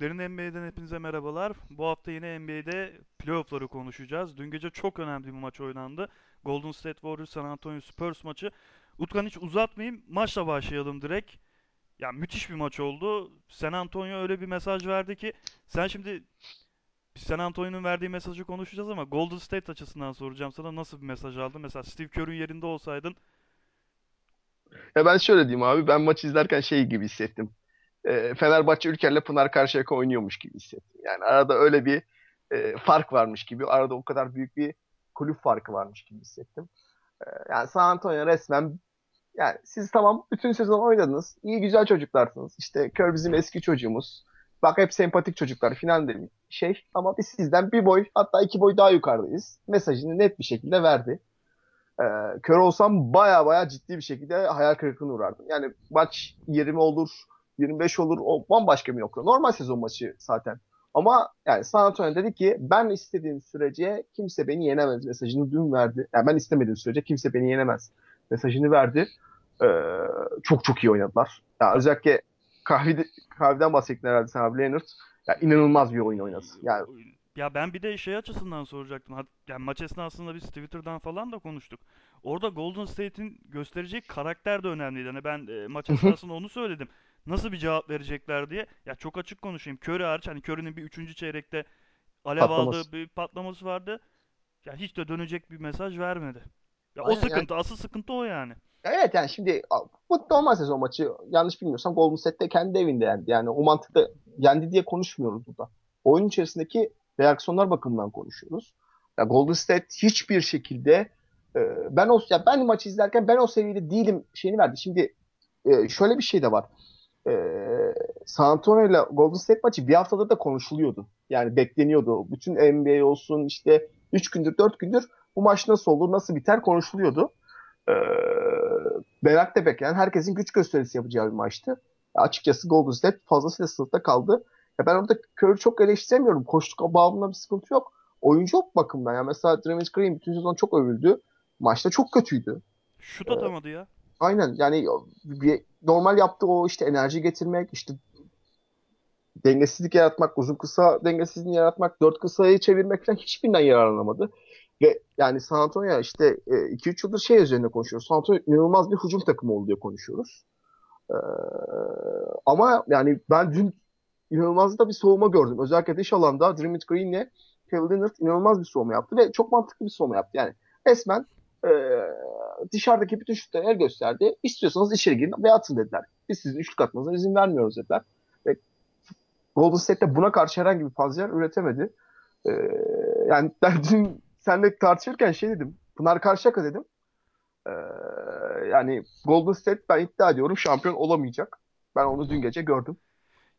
Derin NBA'den hepinize merhabalar. Bu hafta yine NBA'de playoff'ları konuşacağız. Dün gece çok önemli bir maç oynandı. Golden State Warriors San Antonio Spurs maçı. Utkan hiç uzatmayayım. Maçla başlayalım direkt. Ya müthiş bir maç oldu. San Antonio öyle bir mesaj verdi ki sen şimdi San Antonio'nun verdiği mesajı konuşacağız ama Golden State açısından soracağım sana nasıl bir mesaj aldın? Mesela Steve Kerr'ün yerinde olsaydın Ya ben şöyle diyeyim abi ben maç izlerken şey gibi hissettim. Ee, Fenerbahçe Ülker'le Pınar Karşıyaka oynuyormuş gibi hissettim. Yani arada öyle bir e, fark varmış gibi. Arada o kadar büyük bir kulüp farkı varmış gibi hissettim. Ee, yani San Antonio resmen yani siz tamam bütün sezon oynadınız. İyi güzel çocuklarsınız. İşte Kör bizim eski çocuğumuz. Bak hep sempatik çocuklar falan demiş şey. Ama biz sizden bir boy hatta iki boy daha yukarıdayız. Mesajını net bir şekilde verdi. Ee, kör olsam baya baya ciddi bir şekilde hayal kırıklığına uğrardım. Yani maç 20 olur, 25 olur, o bambaşka bir nokta. Normal sezon maçı zaten. Ama yani San Antonio dedi ki ben istediğim sürece kimse beni yenemez mesajını dün verdi. Yani ben istemediğim sürece kimse beni yenemez mesajını verdi. Ee, çok çok iyi oynadılar. Ya özellikle kahvede, kahveden bahsettin herhalde sen abi Leonard. Ya inanılmaz bir oyun oynadı. Yani Ya ben bir de şey açısından soracaktım. Yani maç esnasında biz Twitter'dan falan da konuştuk. Orada Golden State'in göstereceği karakter de önemliydi. Hani ben e, maç esnasında onu söyledim. Nasıl bir cevap verecekler diye. Ya çok açık konuşayım. Curry hariç hani Curry'nin bir üçüncü çeyrekte alev patlaması. aldığı bir patlaması vardı. Ya hiç de dönecek bir mesaj vermedi. Ya o Aynen yani sıkıntı, asıl sıkıntı o yani. Evet yani şimdi bu normal sezon maçı yanlış bilmiyorsam Golden State kendi evinde yendi. Yani o mantıkta yendi diye konuşmuyoruz burada. Oyun içerisindeki reaksiyonlar bakımından konuşuyoruz. Ya Golden State hiçbir şekilde e, ben o ya ben maçı izlerken ben o seviyede değilim şeyini verdi. Şimdi e, şöyle bir şey de var. E, San Antonio ile Golden State maçı bir haftadır da konuşuluyordu. Yani bekleniyordu. Bütün NBA olsun işte 3 gündür 4 gündür bu maç nasıl olur nasıl biter konuşuluyordu e, merakla bekleyen herkesin güç gösterisi yapacağı bir maçtı. Açıkçası Golden State fazlasıyla sınıfta kaldı. Ya ben orada Curry çok eleştiremiyorum. Koştuk bağımında bir sıkıntı yok. Oyuncu bakımdan ya mesela Draymond Green bütün sezon çok övüldü. Maçta çok kötüydü. Şut Ee, atamadı ya. Aynen yani bir, normal yaptığı o işte enerji getirmek, işte dengesizlik yaratmak, uzun kısa dengesizliğini yaratmak, dört kısayı çevirmek falan hiçbirinden yararlanamadı. Ve yani San Antonio işte e, iki üç yıldır şey üzerine konuşuyoruz. San Antonio inanılmaz bir hücum takımı oldu diye konuşuyoruz. Ee, ama yani ben dün inanılmaz da bir soğuma gördüm. Özellikle dış alanda Draymond Green'le Kevin Leonard inanılmaz bir soğuma yaptı ve çok mantıklı bir soğuma yaptı. Yani resmen e, dışarıdaki bütün şutlara el gösterdi. İstiyorsanız içeri girin ve atın dediler. Biz sizin üçlük atmanıza izin vermiyoruz dediler. Ve Golden State de buna karşı herhangi bir panzer üretemedi. Ee, yani ben dün seninle tartışırken şey dedim. Pınar Karşıyaka dedim. Ee, yani Golden State ben iddia ediyorum şampiyon olamayacak. Ben onu dün gece gördüm.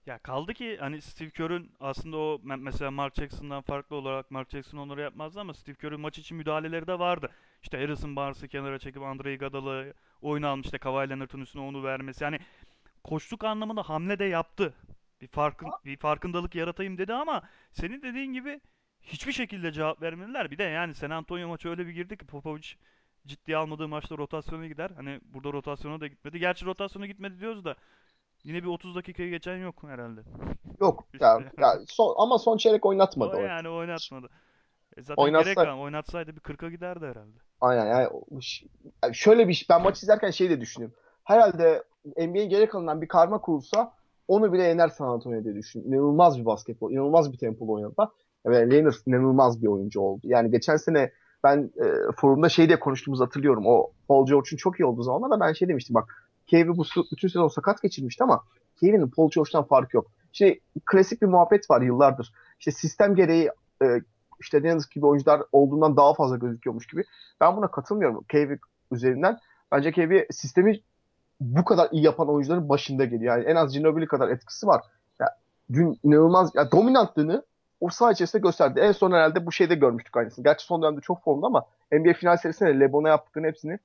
Ya kaldı ki hani Steve Kerr'ün aslında o me- mesela Mark Jackson'dan farklı olarak Mark Jackson onları yapmazdı ama Steve Kerr'ün maç için müdahaleleri de vardı. İşte Harrison Barnes'ı kenara çekip Andre Iguodala'yı oyuna almış işte Kawhi Leonard'ın üstüne onu vermesi. Yani koçluk anlamında hamle de yaptı. Bir farkın bir farkındalık yaratayım dedi ama senin dediğin gibi hiçbir şekilde cevap vermediler. Bir de yani San Antonio maçı öyle bir girdi ki Popovich ciddiye almadığı maçta rotasyona gider. Hani burada rotasyona da gitmedi. Gerçi rotasyona gitmedi diyoruz da yine bir 30 dakikayı geçen yok herhalde. Yok ya, ya son, ama son çeyrek oynatmadı o. yani oynatmadı. E zaten gerek Oynatsa kalan oynatsaydı bir 40'a giderdi herhalde. aynen yani, yani şöyle bir ben maç izlerken şey de düşünüyorum. Herhalde NBA'in geri kalanından bir karma kurulsa onu bile yener San Antonio diye düşünüyorum. İnanılmaz bir basketbol, inanılmaz bir tempolu oynadı. Ve Leonard inanılmaz bir oyuncu oldu. Yani geçen sene ben e, forumda şey diye konuştuğumuzu hatırlıyorum. O Paul George'un çok iyi olduğu zamanlar da ben şey demiştim bak. Kevin bu bütün sezon sakat geçirmişti ama Kevin'in Paul George'dan farkı yok. Şimdi klasik bir muhabbet var yıllardır. İşte sistem gereği e, işte Deniz gibi oyuncular olduğundan daha fazla gözüküyormuş gibi. Ben buna katılmıyorum Kevin üzerinden. Bence Kevin sistemi bu kadar iyi yapan oyuncuların başında geliyor. Yani en az Ginobili kadar etkisi var. Ya, dün inanılmaz ya, dominantlığını o saha içerisinde gösterdi. En son herhalde bu şeyde görmüştük aynısını. Gerçi son dönemde çok formda ama NBA final serisinde LeBron'a yaptıklarını hepsini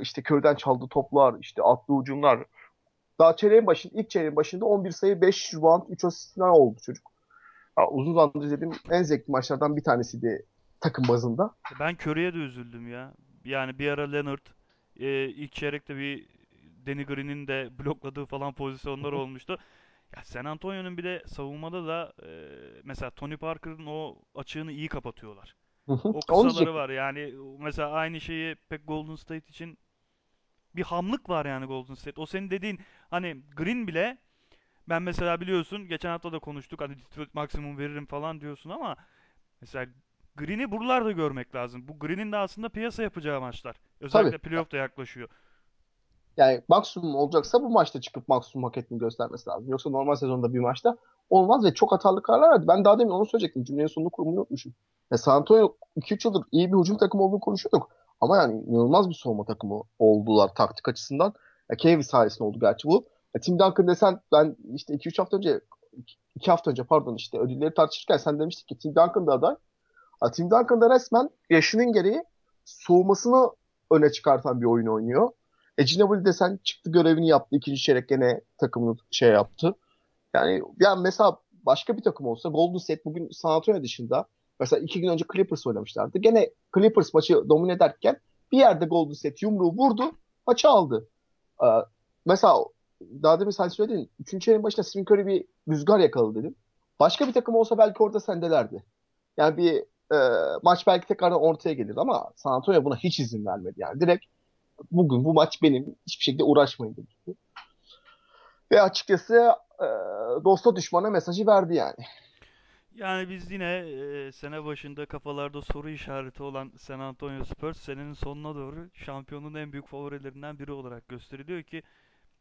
işte körden çaldığı toplar, işte attığı ucumlar. Daha çeyreğin başında, ilk çeyreğin başında 11 sayı, 5 rebound, 3 asist falan oldu çocuk. Ya, uzun zamandır izlediğim en zevkli maçlardan bir tanesiydi takım bazında. Ben Curry'e de üzüldüm ya. Yani bir ara Leonard e, ilk çeyrekte bir Danny Green'in de blokladığı falan pozisyonlar olmuştu. Ya San Antonio'nun bir de savunmada da e, mesela Tony Parker'ın o açığını iyi kapatıyorlar. O kısaları var yani mesela aynı şeyi pek Golden State için bir hamlık var yani Golden State. O senin dediğin hani Green bile ben mesela biliyorsun geçen hafta da konuştuk hani Detroit maksimum veririm falan diyorsun ama mesela Green'i buralarda görmek lazım. Bu Green'in de aslında piyasa yapacağı maçlar. Tabii. Özellikle playoff da yaklaşıyor. Yani maksimum olacaksa bu maçta çıkıp maksimum hak ettiğini göstermesi lazım. Yoksa normal sezonda bir maçta olmaz ve çok hatalı kararlar verdi. Ben daha demin onu söyleyecektim. Cümlenin sonunu kurmayı unutmuşum. Ya San Antonio 2-3 yıldır iyi bir hücum takımı olduğunu konuşuyorduk. Ama yani inanılmaz bir savunma takımı oldular taktik açısından. Ya Cavs sayesinde oldu gerçi bu. Ya Tim Duncan desen ben işte 2-3 hafta önce 2 hafta önce pardon işte ödülleri tartışırken sen demiştik ki Tim Duncan da aday. Ya Tim Duncan da resmen yaşının gereği soğumasını öne çıkartan bir oyun oynuyor. E Ginobili desen çıktı görevini yaptı. ikinci çeyrek gene takımını şey yaptı. Yani, yani mesela başka bir takım olsa Golden State bugün San Antonio dışında mesela iki gün önce Clippers oynamışlardı. Gene Clippers maçı domine ederken bir yerde Golden State yumruğu vurdu. Maçı aldı. Ee, mesela daha demin sen söyledin. Üçüncü çeyreğin başında Stephen Curry bir rüzgar yakaladı dedim. Başka bir takım olsa belki orada sendelerdi. Yani bir e, maç belki tekrardan ortaya gelir ama San Antonio buna hiç izin vermedi. Yani direkt bugün bu maç benim hiçbir şekilde uğraşmayın dedi. Ve açıkçası e, dosta düşmana mesajı verdi yani. Yani biz yine e, sene başında kafalarda soru işareti olan San Antonio Spurs senenin sonuna doğru şampiyonun en büyük favorilerinden biri olarak gösteriliyor ki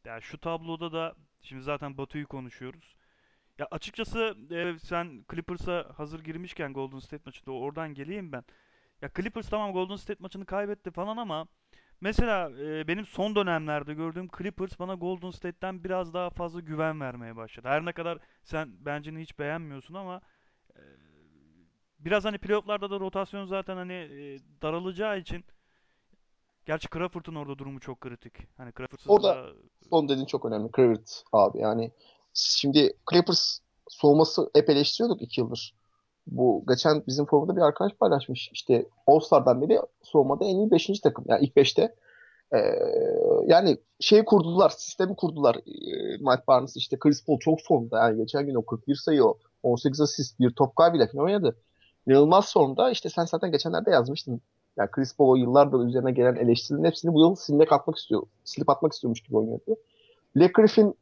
ya şu tabloda da şimdi zaten Batu'yu konuşuyoruz. Ya açıkçası e, sen Clippers'a hazır girmişken Golden State maçında oradan geleyim ben. Ya Clippers tamam Golden State maçını kaybetti falan ama mesela e, benim son dönemlerde gördüğüm Clippers bana Golden State'ten biraz daha fazla güven vermeye başladı. Her ne kadar sen bence hiç beğenmiyorsun ama biraz hani playoff'larda da rotasyon zaten hani e, daralacağı için gerçi Crawford'un orada durumu çok kritik. Hani Crawford'sız Orada da son dediğin çok önemli. Cravat abi yani. Şimdi Clippers soğuması hep eleştiriyorduk iki yıldır. Bu geçen bizim forumda bir arkadaş paylaşmış. İşte All-Star'dan beri soğumada en iyi beşinci takım. Yani ilk beşte Ee, yani şey kurdular, sistemi kurdular. Ee, Mike Barnes işte Chris Paul çok formda. Yani geçen gün o 41 sayı o 18 asist bir top kaybıyla falan oynadı. İnanılmaz formda. İşte sen zaten geçenlerde yazmıştın. Yani Chris Paul yıllardır üzerine gelen eleştirilerin hepsini bu yıl silmek atmak istiyor. Silip atmak istiyormuş gibi oynuyordu. Blake Griffin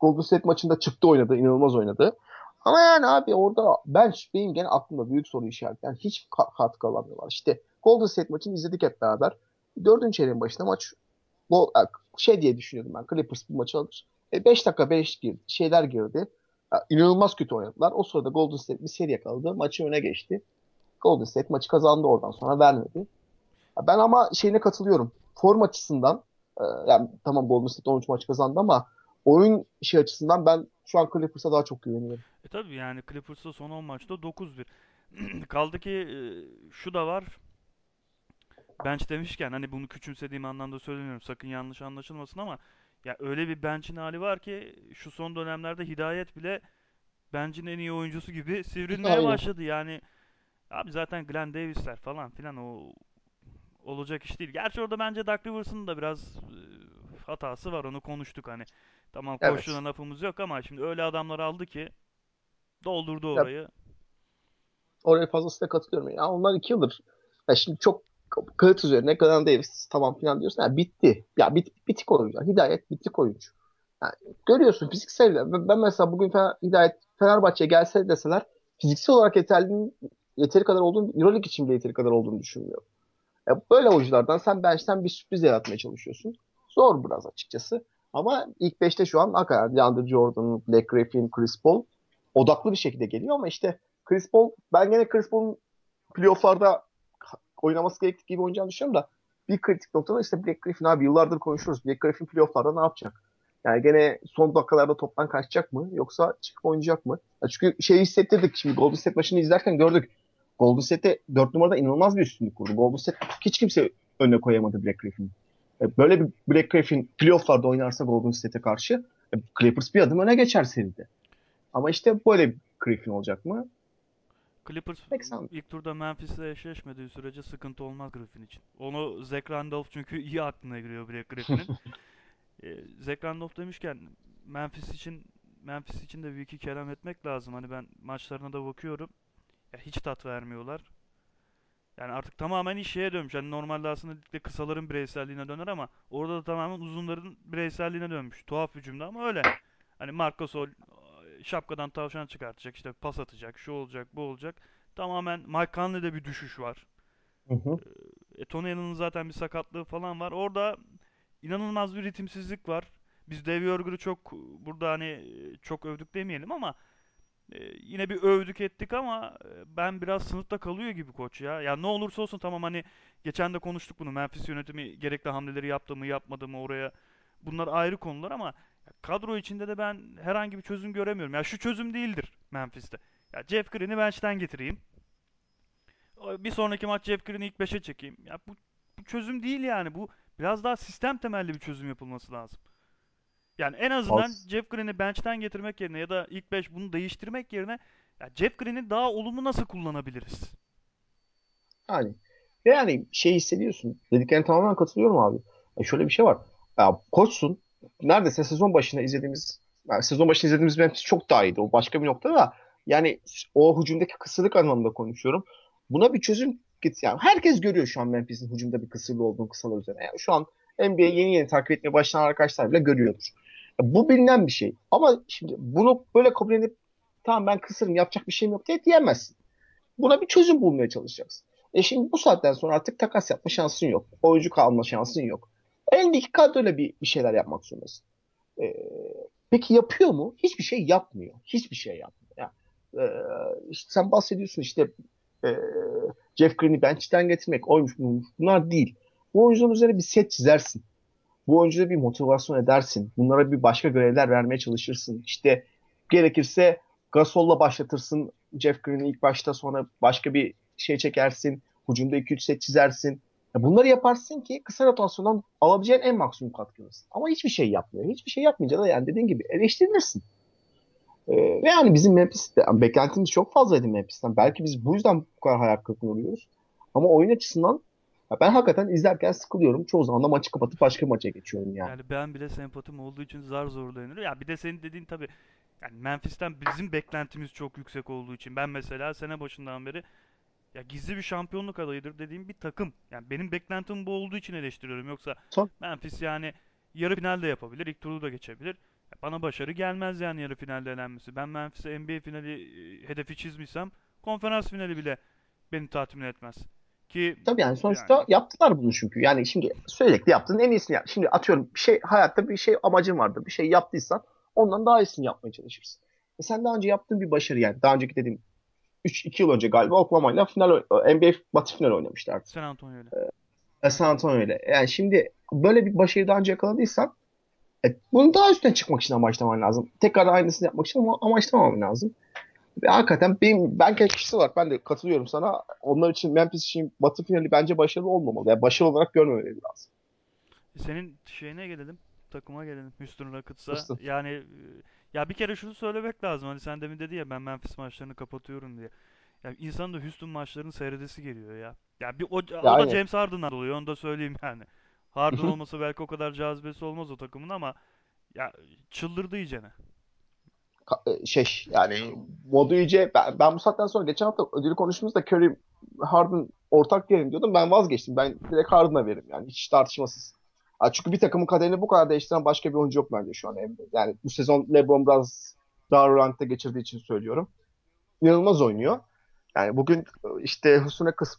Golden State maçında çıktı oynadı. inanılmaz oynadı. Ama yani abi orada bench benim gene aklımda büyük soru işareti. Yani hiç katkı alamıyorlar. İşte Golden State maçını izledik hep beraber. Dördüncü çeyreğin başında maç bu şey diye düşünüyordum ben. Clippers bu maçı alır. E 5 dakika 5 girdi. Şeyler girdi. İnanılmaz kötü oynadılar. O sırada Golden State bir seri yakaladı. Maçı öne geçti. Golden State maçı kazandı oradan sonra vermedi. Ben ama şeyine katılıyorum. Form açısından e, yani tamam Golden State 13 maç kazandı ama oyun şey açısından ben şu an Clippers'a daha çok güveniyorum. e tabii yani Clippers'ta son 10 maçta 9-1. Kaldı ki e, şu da var. bench demişken hani bunu küçümsediğim anlamda söylemiyorum. Sakın yanlış anlaşılmasın ama ya öyle bir bench'in hali var ki şu son dönemlerde Hidayet bile bench'in en iyi oyuncusu gibi sivrilmeye Aynen. başladı. Yani abi zaten Glenn Davis'ler falan filan o olacak iş değil. Gerçi orada bence Doug Rivers'ın da biraz e, hatası var. Onu konuştuk hani. Tamam Evet. koştuğuna lafımız yok ama şimdi öyle adamlar aldı ki doldurdu Ya, orayı. oraya fazlasıyla katılıyorum. Ya onlar iki yıldır. Ya şimdi çok kağıt üzerine Glenn Davis tamam filan diyorsun. Ya bitti. Ya bit, bitik oyuncu. Hidayet bitik oyuncu. Yani görüyorsun fiziksel. Ben mesela bugün Fener, Hidayet Fenerbahçe'ye gelse deseler fiziksel olarak yeterli, yeteri kadar olduğunu, Euroleague için bile yeteri kadar olduğunu düşünmüyorum. Ya böyle oyunculardan sen bench'ten bir sürpriz yaratmaya çalışıyorsun. Zor biraz açıkçası. Ama ilk beşte şu an hakikaten DeAndre Jordan, Blake Griffin, Chris Paul odaklı bir şekilde geliyor ama işte Chris Paul ben gene Chris Paul'un playofflarda oynaması gerektiği gibi oynayacağını düşünüyorum da bir kritik noktada işte Blake Griffin abi yıllardır konuşuyoruz. Blake Griffin playofflarda ne yapacak? Yani gene son dakikalarda toptan kaçacak mı yoksa çıkıp oynayacak mı? Ya çünkü şeyi hissettirdik şimdi Golden State maçını izlerken gördük. Golden State'te 4 numarada inanılmaz bir üstünlük kurdu. Golden State hiç kimse önüne koyamadı Black Griffin'i. Böyle bir Black Griffin playofflarda oynarsa Golden State'e karşı Clippers bir adım öne geçer seride. Ama işte böyle bir Griffin olacak mı? Clippers Pek sanmıyorum. ilk turda Memphis'le eşleşmediği sürece sıkıntı olmaz Griffin için. Onu Zach Randolph çünkü iyi aklına giriyor Black Griffin'in. E, Zach Randolph demişken Memphis için Memphis için de bir iki kelam etmek lazım. Hani ben maçlarına da bakıyorum. Ya hiç tat vermiyorlar. Yani artık tamamen iş şeye dönmüş. Yani normalde aslında ligde kısaların bireyselliğine döner ama orada da tamamen uzunların bireyselliğine dönmüş. Tuhaf bir cümle ama öyle. Hani Marc Gasol şapkadan tavşan çıkartacak, işte pas atacak, şu olacak, bu olacak. Tamamen Mike Conley'de bir düşüş var. Hı hı. E, Tony zaten bir sakatlığı falan var. Orada inanılmaz bir ritimsizlik var. Biz Dave Yorger'ı çok burada hani çok övdük demeyelim ama e, yine bir övdük ettik ama e, ben biraz sınıfta kalıyor gibi koç ya. Ya ne olursa olsun tamam hani geçen de konuştuk bunu. Memphis yönetimi gerekli hamleleri yaptı mı yapmadı mı oraya. Bunlar ayrı konular ama kadro içinde de ben herhangi bir çözüm göremiyorum. Ya şu çözüm değildir Memphis'te. Ya Jeff Green'i bench'ten getireyim. Bir sonraki maç Jeff Green'i ilk beşe çekeyim. Ya bu, bu çözüm değil yani. Bu biraz daha sistem temelli bir çözüm yapılması lazım. Yani en azından Az. Jeff Green'i bench'ten getirmek yerine ya da ilk 5 bunu değiştirmek yerine ya Jeff Green'i daha olumlu nasıl kullanabiliriz? Yani yani şey hissediyorsun. Dediklerine tamamen katılıyorum abi. Ya şöyle bir şey var. Ya koçsun. Neredeyse sezon başında izlediğimiz yani sezon başında izlediğimiz Memphis çok daha iyiydi. O başka bir nokta da yani o hücumdaki kısırlık anlamında konuşuyorum. Buna bir çözüm git yani herkes görüyor şu an Memphis'in hücumda bir kısırlı olduğunu kısalar üzerine. Yani şu an NBA yeni yeni takip etmeye başlayan arkadaşlar bile görüyordur. Ya bu bilinen bir şey. Ama şimdi bunu böyle kabul edip tamam ben kısırım yapacak bir şeyim yok diye diyemezsin. Buna bir çözüm bulmaya çalışacaksın. E şimdi bu saatten sonra artık takas yapma şansın yok. Oyuncu kalma şansın yok. Elindeki kadroyla bir, bir şeyler yapmak zorundasın. E, peki yapıyor mu? Hiçbir şey yapmıyor. Hiçbir şey yapmıyor. Yani, e, işte sen bahsediyorsun işte e, Jeff Green'i bench'ten getirmek, oymuş. Bunlar değil. Bu oyuncuların üzerine bir set çizersin. Bu oyuncuya bir motivasyon edersin. Bunlara bir başka görevler vermeye çalışırsın. İşte gerekirse Gasol'la başlatırsın. Jeff Green'i ilk başta sonra başka bir şey çekersin. Hücumda 2-3 set çizersin. Bunları yaparsın ki kısa rotasyondan alabileceğin en maksimum katkınız. Ama hiçbir şey yapmıyor. Hiçbir şey yapmayınca da yani dediğin gibi eleştirilirsin. Ee, ve yani bizim Memphis'te yani beklentimiz çok fazlaydı Memphis'ten. Belki biz bu yüzden bu kadar hayal kırıklığına uğruyoruz. Ama oyun açısından ben hakikaten izlerken sıkılıyorum. Çoğu zaman da maçı kapatıp başka maça geçiyorum yani. Yani ben bile sempatim olduğu için zar zor dayanır. Ya bir de senin dediğin tabii yani Memphis'ten bizim beklentimiz çok yüksek olduğu için ben mesela sene başından beri ya gizli bir şampiyonluk adayıdır dediğim bir takım. Yani benim beklentim bu olduğu için eleştiriyorum. Yoksa Son, Memphis yani yarı final de yapabilir, ilk turu da geçebilir. Ya Bana başarı gelmez yani yarı finalde elenmesi. Ben Memphis'e NBA finali e, hedefi çizmişsem konferans finali bile beni tatmin etmez. Ki tabii yani yani sonuçta yaptılar bunu çünkü. Yani şimdi sürekli yaptığın en iyisini yap. Şimdi atıyorum bir şey hayatta bir şey amacın vardır. Bir şey yaptıysan ondan daha iyisini yapmaya çalışırsın. E sen daha önce yaptığın bir başarı yani. Daha önceki dediğim 3-2 yıl önce galiba Oklahoma'yla final NBA Batı final oynamışlardı. San Antonio'yla. E, San Antonio'yla. Yani şimdi böyle bir başarıyı daha önce yakaladıysan e, bunu daha üstüne çıkmak için amaçlaman lazım. Tekrar aynısını yapmak için ama amaçlamaman lazım. Ve hakikaten benim, ben kişisel olarak ben de katılıyorum sana. Onlar için Memphis için Batı finali bence başarılı olmamalı. Yani başarılı olarak görmemeleri lazım. Senin şeyine gelelim. Takıma gelelim. Houston Rockets'a. Houston. Yani e, ya bir kere şunu söylemek lazım. Hani sen demin dedi ya ben Memphis maçlarını kapatıyorum diye. Ya insan da Houston maçlarını seyredesi geliyor ya. Ya bir o, o da aynen. James Harden'dan oluyor. Onu da söyleyeyim yani. Harden olmasa belki o kadar cazibesi olmaz o takımın ama ya çıldırdı iyicene. şey yani modu iyice ben, ben bu saatten sonra geçen hafta ödülü konuştuğumuzda Curry Harden ortak yerim diyordum. Ben vazgeçtim. Ben direkt Harden'a veririm yani hiç tartışmasız. Çünkü bir takımın kaderini bu kadar değiştiren başka bir oyuncu yok bence şu an NBA'de. Yani bu sezon LeBron biraz daha rankta geçirdiği için söylüyorum. İnanılmaz oynuyor. Yani bugün işte Hüsnü kız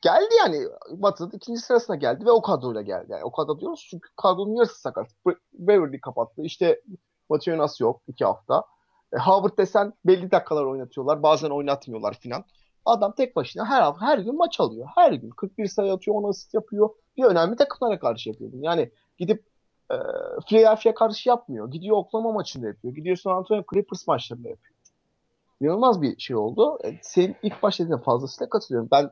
geldi yani Batı'nın ikinci sırasına geldi ve o kadroyla geldi. Yani o kadro diyoruz çünkü kadronun yarısı sakat. Beverly kapattı. İşte Matuinas yok iki hafta. E, Howard desen belli dakikalar oynatıyorlar. Bazen oynatmıyorlar filan. Adam tek başına her her gün maç alıyor. Her gün 41 sayı atıyor, 10 asist yapıyor. Bir önemli takımlara karşı yapıyor. Yani gidip e, Philadelphia'ya karşı yapmıyor. Gidiyor Oklahoma maçında yapıyor. Gidiyor San Antonio Clippers maçlarında yapıyor. İnanılmaz bir şey oldu. E, senin ilk başta dediğine fazlasıyla katılıyorum. Ben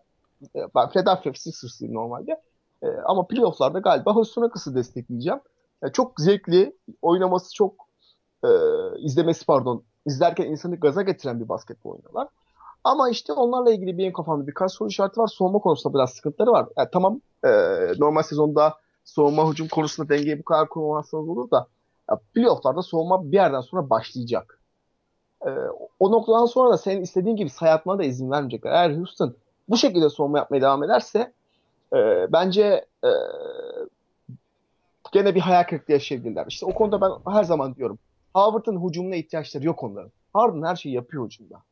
e, ben Philadelphia Sixers'lıyım normalde. E, ama playoff'larda galiba Houston Rockets'ı destekleyeceğim. E, çok zevkli, oynaması çok e, izlemesi pardon, izlerken insanı gaza getiren bir basketbol oynuyorlar. Ama işte onlarla ilgili benim kafamda birkaç soru işareti var. Soğuma konusunda biraz sıkıntıları var. Yani tamam e, normal sezonda soğuma hücum konusunda dengeyi bu kadar kurmazsanız olur da Ya, playoff'larda soğuma bir yerden sonra başlayacak. Ee, o noktadan sonra da senin istediğin gibi sayatmana da izin vermeyecekler. Eğer Houston bu şekilde soğuma yapmaya devam ederse e, bence e, gene bir hayal kırıklığı yaşayabilirler. İşte o konuda ben her zaman diyorum. Howard'ın hücumuna ihtiyaçları yok onların. Harden her şeyi yapıyor hücumda.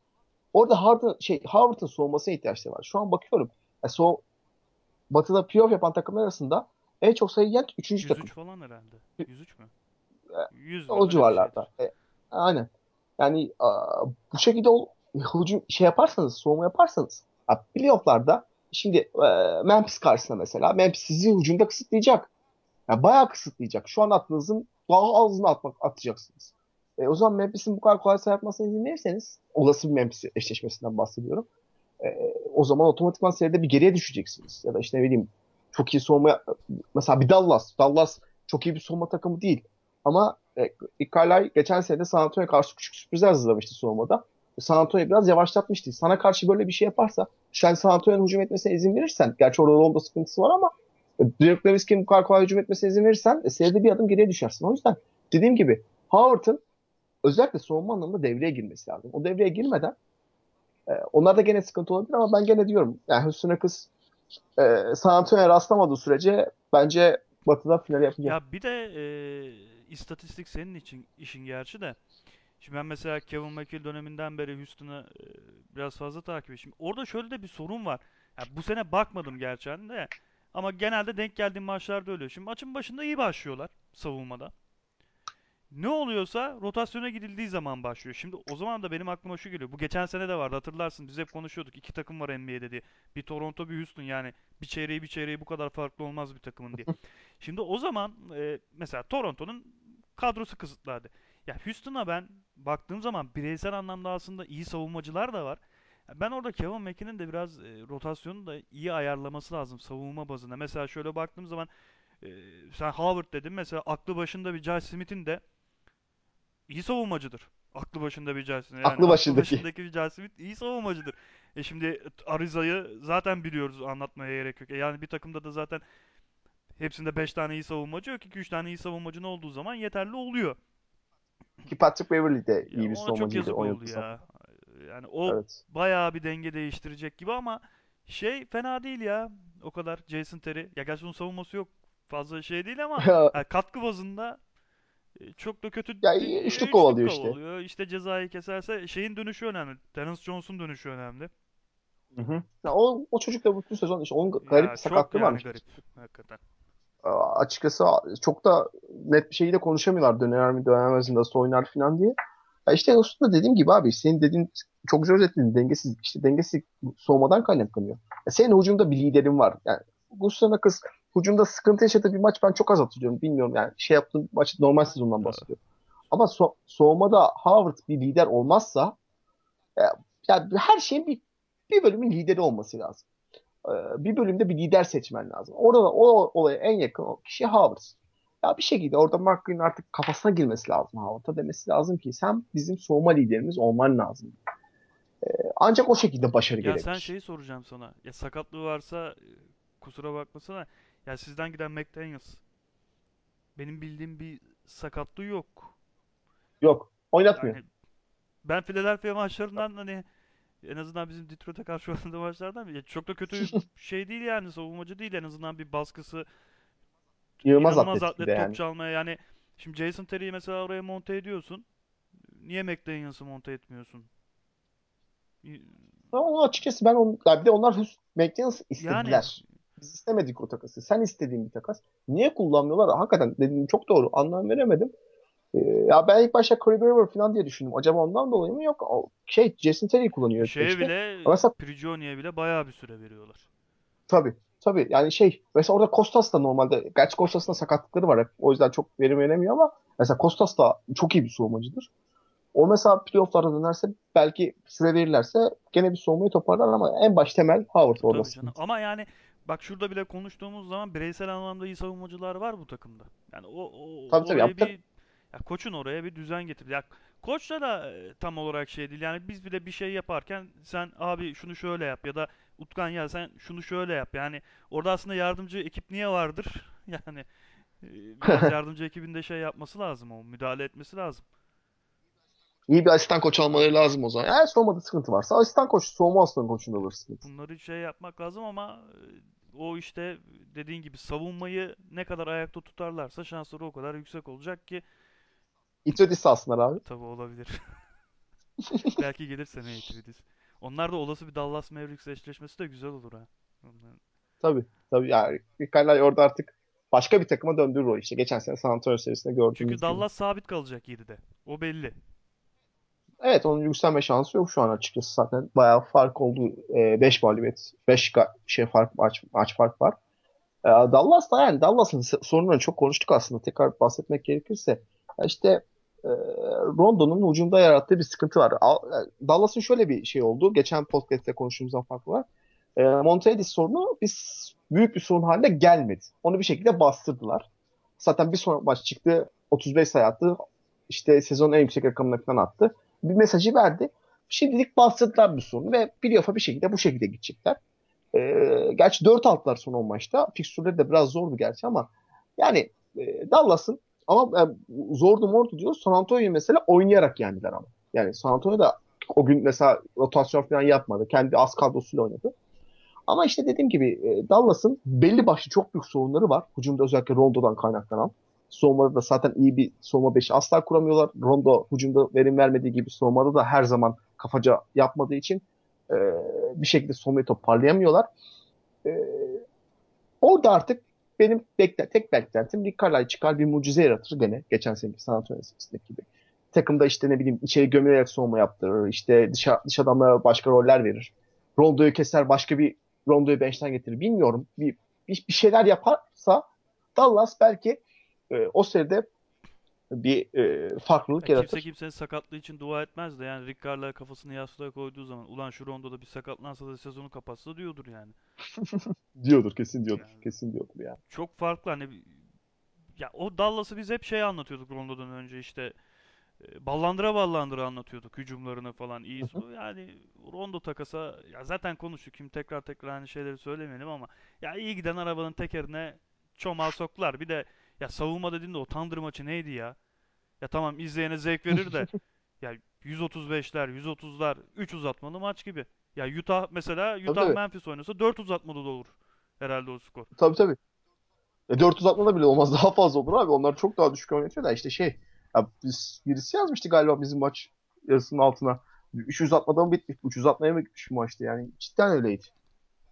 Orada Harden şey Howard'ın soğumasına ihtiyaçları var. Şu an bakıyorum. E, so Batı'da playoff yapan takımlar arasında en çok sayı yiyen 3. takım. 103 falan herhalde. 103 mü? E, 100 o öyle bir civarlarda. şeydir. E, aynen. Yani a, bu şekilde ol, hücum şey yaparsanız, soğuma yaparsanız a, playoff'larda şimdi e, Memphis karşısında mesela Memphis sizi hücumda kısıtlayacak. Yani bayağı kısıtlayacak. Şu an attığınızın daha azını atmak atacaksınız. E, o zaman Memphis'in bu kadar kolay sayı yapmasına olası bir Memphis eşleşmesinden bahsediyorum. E, o zaman otomatikman seride bir geriye düşeceksiniz. Ya da işte ne bileyim çok iyi savunma mesela bir Dallas. Dallas çok iyi bir savunma takımı değil. Ama e, Carlisle geçen sene San Antonio'ya karşı küçük sürprizler hazırlamıştı savunmada. San Antonio biraz yavaşlatmıştı. Sana karşı böyle bir şey yaparsa sen San Antonio'nun hücum etmesine izin verirsen gerçi orada Londra sıkıntısı var ama Dirk Nowitzki'nin bu kadar kolay hücum etmesine izin verirsen e, seride bir adım geriye düşersin. O yüzden dediğim gibi Howard'ın özellikle savunma anlamında devreye girmesi lazım. O devreye girmeden e, onlar da gene sıkıntı olabilir ama ben gene diyorum yani Houston Rockets e, San Antonio'ya rastlamadığı sürece bence Batı'da final yapacak. Ya bir de e, istatistik senin için işin gerçi de. Şimdi ben mesela Kevin McHale döneminden beri Houston'ı e, biraz fazla takip. Şimdi orada şöyle de bir sorun var. Ya bu sene bakmadım gerçi hani de. Ama genelde denk geldiğim maçlarda öyle. Şimdi maçın başında iyi başlıyorlar savunmada. Ne oluyorsa rotasyona gidildiği zaman başlıyor. Şimdi o zaman da benim aklıma şu geliyor. Bu geçen sene de vardı hatırlarsın. Biz hep konuşuyorduk. İki takım var NBA'de diye. Bir Toronto bir Houston yani. Bir çeyreği bir çeyreği bu kadar farklı olmaz bir takımın diye. Şimdi o zaman e, mesela Toronto'nun kadrosu kısıtlardı. Ya Houston'a ben baktığım zaman bireysel anlamda aslında iyi savunmacılar da var. Ben orada Kevin McKinnon'in de biraz e, rotasyonu da iyi ayarlaması lazım savunma bazında. Mesela şöyle baktığım zaman e, sen Howard dedin mesela aklı başında bir Josh Smith'in de iyi savunmacıdır. Aklı başında bir Josh Smith. Yani Aklı aklı başındaki. başındaki bir Josh Smith iyi savunmacıdır. E şimdi Ariza'yı zaten biliyoruz anlatmaya gerek yok. E yani bir takımda da zaten hepsinde 5 tane iyi savunmacı yok. 2-3 tane iyi savunmacın olduğu zaman yeterli oluyor. Ki Patrick Beverley de iyi bir ona çok savunmacıydı yazık 10 oldu ya. Yani o Evet. bayağı bir denge değiştirecek gibi ama şey fena değil ya. O kadar Jason Terry. Ya gerçi onun savunması yok. Fazla şey değil ama yani katkı bazında çok da kötü ya üçlük Üçlük kovalıyor işte. kovalıyor. İşte cezayı keserse şeyin dönüşü önemli. Terence Jones'un dönüşü önemli. Hı hı. Ya o, o çocuk da bütün sezon işte onun garip Ya sakatlığı yani varmış. garip. Hakikaten. açıkçası çok da net bir şekilde konuşamıyorlar döner mi dönemez mi nasıl oynar falan diye. Ya işte Houston'da dediğim gibi abi senin dediğin çok güzel özetledin dengesizlik işte dengesizlik soğumadan kaynaklanıyor. Ya senin hücumda bir liderin var. Yani Houston'a kız hücumda sıkıntı yaşadığı bir maç ben çok az hatırlıyorum. Bilmiyorum yani şey yaptığım maç normal sezondan Evet. bahsediyorum. Ama so- soğumada Howard bir lider olmazsa e, ya her şeyin bir bir bölümün lideri olması lazım. E, bir bölümde bir lider seçmen lazım. Orada da o olaya en yakın kişi Howard. Ya bir şekilde orada Mark Green artık kafasına girmesi lazım Howard'a demesi lazım ki sen bizim soğuma liderimiz olman lazım. Ancak o şekilde başarı Ya sen gelebilir. şeyi soracağım sana. Ya sakatlığı varsa e, kusura bakmasana. Ya sizden giden McDaniels. Benim bildiğim bir sakatlığı yok. Yok. Oynatmıyor. Yani ben Philadelphia maçlarından hani en azından bizim Detroit'e karşı oynadığı maçlardan ya çok da kötü şey değil yani savunmacı değil en azından bir baskısı bir de atlet top yani. çalmaya yani şimdi Jason Terry'i mesela oraya monte ediyorsun. Niye McDaniels'ı monte etmiyorsun? Ama açıkçası ben on, bir de onlar McDaniels Yani istediler. Biz istemedik o takası. Sen istediğin bir takas. Niye kullanmıyorlar? Hakikaten dediğin çok doğru. Anlam veremedim. Ee, ya ben ilk başta Corey Brewer falan diye düşündüm. Acaba ondan dolayı mı? Yok. O, şey Jason Terry kullanıyor şeye beşte. bile Ama mesela Prigioni'ye bile bayağı bir süre veriyorlar. tabii. Tabii. Yani şey mesela orada Kostas da normalde gerçi Kostas'ın sakatlıkları var hep. O yüzden çok verim veremiyor ama mesela Kostas da çok iyi bir savunmacıdır. O mesela playoff'lara dönerse belki süre verirlerse gene bir soğumayı toparlar ama en baş temel Howard sıkıntı. Ama yani bak şurada bile konuştuğumuz zaman bireysel anlamda iyi savunmacılar var bu takımda. Yani o, o- Tabii tabii. Ya, oraya bu tak- bir ya koçun oraya bir düzen getir. Ya koçla da e, tam olarak şey değil. Yani biz bile bir şey yaparken sen abi şunu şöyle yap ya da Utkan ya sen şunu şöyle yap. Yani orada aslında yardımcı ekip niye vardır? Yani Ee, Biraz yardımcı ekibinde şey yapması lazım o müdahale etmesi lazım. İyi bir asistan koç almaları lazım o zaman. Eğer savunmada sıkıntı varsa asistan koç, savunma asistan koçunda olur sıkıntı. Bunları şey yapmak lazım ama e, o işte dediğin gibi savunmayı ne kadar ayakta tutarlarsa şansları o kadar yüksek olacak ki Itudis alsınlar abi. tabii olabilir. Belki gelir seneye Itudis. Onlar da olası bir Dallas Mavericks eşleşmesi de güzel olur ha. Onların- Tabii. Tabii yani Ricardo orada artık başka bir takıma döndürür o işte. Geçen sene San Antonio serisinde Çünkü gördüğümüz gibi. Dallas sabit kalacak 7'de. O belli. Evet onun yükselme şansı yok şu an açıkçası zaten. Bayağı fark oldu. 5 galibiyet. 5 şey fark maç, maç fark var. E, Dallas da yani Dallas'ın s- sorunlarını çok konuştuk aslında. Tekrar bahsetmek gerekirse. İşte e, Rondo'nun hücumda yarattığı bir sıkıntı var. E, Dallas'ın şöyle bir şey oldu. Geçen podcast'te konuştuğumuzdan farklı var. E, Monteidis sorunu biz büyük bir sorun haline gelmedi. Onu bir şekilde bastırdılar. Zaten bir sonraki maç çıktı. 35 sayı attı. İşte sezonun en yüksek rakamına falan attı. Bir mesajı verdi. Şimdilik bastırdılar bu sorunu ve playoff'a bir şekilde bu şekilde gidecekler. Ee, gerçi 4 altılar son 10 maçta. Fikstürleri de biraz zordu gerçi ama yani e, Dallas'ın ama e, zordu mordu diyor. San Antonio'yu mesela oynayarak yendiler ama. Yani San Antonio da o gün mesela rotasyon falan yapmadı. Kendi az kadrosuyla oynadı. Ama işte dediğim gibi e, Dallas'ın belli başlı çok büyük sorunları var. Hücumda özellikle Rondo'dan kaynaklanan. Savunmada da zaten iyi bir savunma beşi asla kuramıyorlar. Rondo hücumda verim vermediği gibi savunmada da her zaman kafaca yapmadığı için e, bir şekilde savunmayı toparlayamıyorlar. E, orada artık benim bekle, tek beklentim Rick Carlisle çıkar bir mucize yaratır gene. Geçen seneki San Antonio serisindeki gibi. Takımda işte ne bileyim içeri gömülerek savunma yaptırır. İşte dış, dış adamlara başka roller verir. Rondo'yu keser başka bir Rondo'yu bench'ten getirir. Bilmiyorum. Bir, bir, bir şeyler yaparsa Dallas belki e, o seride bir e, farklılık Ya kimse yaratır. kimsenin sakatlığı için dua etmez de yani Rick Carlisle kafasını yastığa koyduğu zaman ulan şu Rondo'da bir sakatlansa da sezonu kapatsa diyordur yani. Diyordur kesin diyordur. Yani Kesin diyordur yani. çok farklı hani ya o Dallas'ı biz hep şey anlatıyorduk Rondo'dan önce işte e, ballandıra ballandıra anlatıyorduk hücumlarını falan iyi. Yani Rondo takasa ya zaten konuştuk. Kim tekrar tekrar aynı şeyleri söylemeyelim ama ya iyi giden arabanın tekerine çomağı soktular. Bir de ya savunma dediğinde o Thunder maçı neydi ya? Ya tamam izleyene zevk verir de ya 135'ler, 130'lar, 3 uzatmalı maç gibi. Ya Utah mesela Utah tabii. Memphis oynasa 4 uzatmalı da olur herhalde o skor. Tabii tabii. E, 460'da bile olmaz. Daha fazla olur abi. Onlar çok daha düşük oynatıyor da işte şey. Ya biz, birisi yazmıştı galiba bizim maç yarısının altına. 300 atmadan mı bitmiş? 300 atmaya mı gitmiş bu maçtı? Yani cidden öyleydi.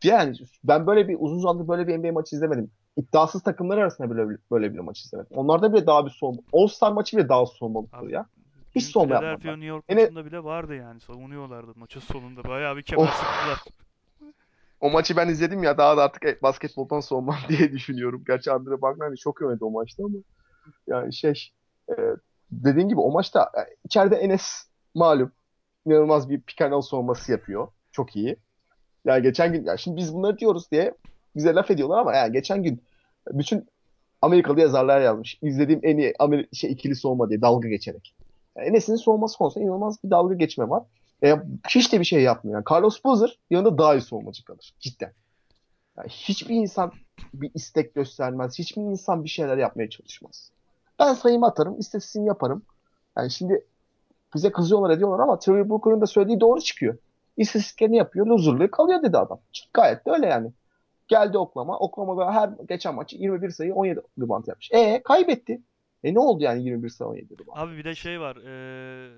Yani ben böyle bir uzun zamandır böyle bir NBA maçı izlemedim. İddiasız takımlar arasında bile böyle bir maç izlemedim. Onlarda bile daha bir soğuma. All-Star maçı bile daha soğumalıktır ya. Hiç soğuma Philadelphia yapmadılar. New York maçında bile vardı yani savunuyorlardı maçın sonunda. Bayağı bir kemer sıktılar. o maçı ben izledim ya daha da artık e, basketboldan soğumam diye düşünüyorum. Gerçi Andre Bagnani çok oynadı o maçta ama yani şey e, dediğin gibi o maçta e, içeride Enes malum inanılmaz bir pick and roll savunması yapıyor. Çok iyi. Yani geçen gün ya şimdi biz bunları diyoruz diye bize laf ediyorlar ama yani geçen gün bütün Amerikalı yazarlar yazmış. İzlediğim en iyi Amer şey, ikili soğuma diye dalga geçerek. Yani Enes'in soğuması konusunda inanılmaz bir dalga geçme var. E, hiç de bir şey yapmıyor. Yani Carlos Boozer yanında daha iyi soğumacı kalır. Cidden. Yani hiçbir insan bir istek göstermez. Hiçbir insan bir şeyler yapmaya çalışmaz. Ben sayımı atarım, istatistiğini yaparım. Yani şimdi bize kızıyorlar ediyorlar ama Trevor Booker'ın da söylediği doğru çıkıyor. İstatistiklerini yapıyor, loserlığı kalıyor dedi adam. Gayet de öyle yani. Geldi Oklahoma. Oklahoma'da her geçen maç 21 sayı 17 rebound yapmış. E kaybetti. E ne oldu yani 21 sayı 17 rebound Abi bir de şey var. eee,